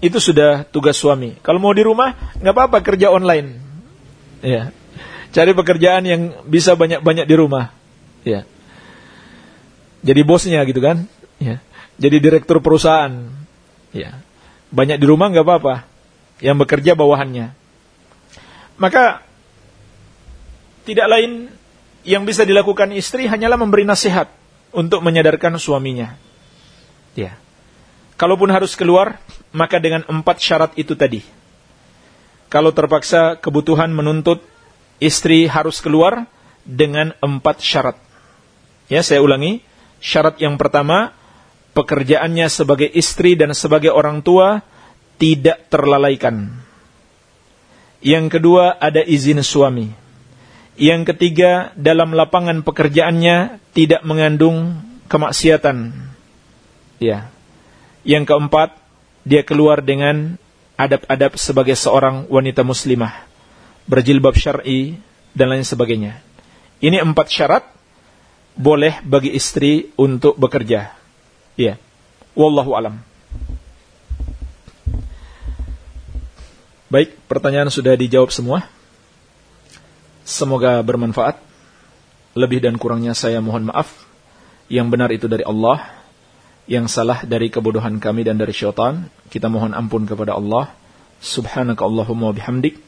itu sudah tugas suami. Kalau mau di rumah, nggak apa-apa kerja online. Ya. Cari pekerjaan yang bisa banyak-banyak di rumah. Ya. Jadi bosnya gitu kan. Ya. Jadi direktur perusahaan. Ya. Banyak di rumah nggak apa-apa. Yang bekerja bawahannya. Maka tidak lain yang bisa dilakukan istri hanyalah memberi nasihat untuk menyadarkan suaminya. Ya. Kalaupun harus keluar, maka dengan empat syarat itu tadi. Kalau terpaksa kebutuhan menuntut istri harus keluar dengan empat syarat. Ya, saya ulangi. Syarat yang pertama, pekerjaannya sebagai istri dan sebagai orang tua tidak terlalaikan. Yang kedua ada izin suami. Yang ketiga dalam lapangan pekerjaannya tidak mengandung kemaksiatan. Ya. Yang keempat dia keluar dengan adab-adab sebagai seorang wanita muslimah, berjilbab syar'i dan lain sebagainya. Ini empat syarat boleh bagi istri untuk bekerja. Ya. Wallahu alam. Baik, pertanyaan sudah dijawab semua. Semoga bermanfaat. Lebih dan kurangnya saya mohon maaf. Yang benar itu dari Allah. Yang salah dari kebodohan kami dan dari syaitan. Kita mohon ampun kepada Allah. Subhanaka Allahumma bihamdik.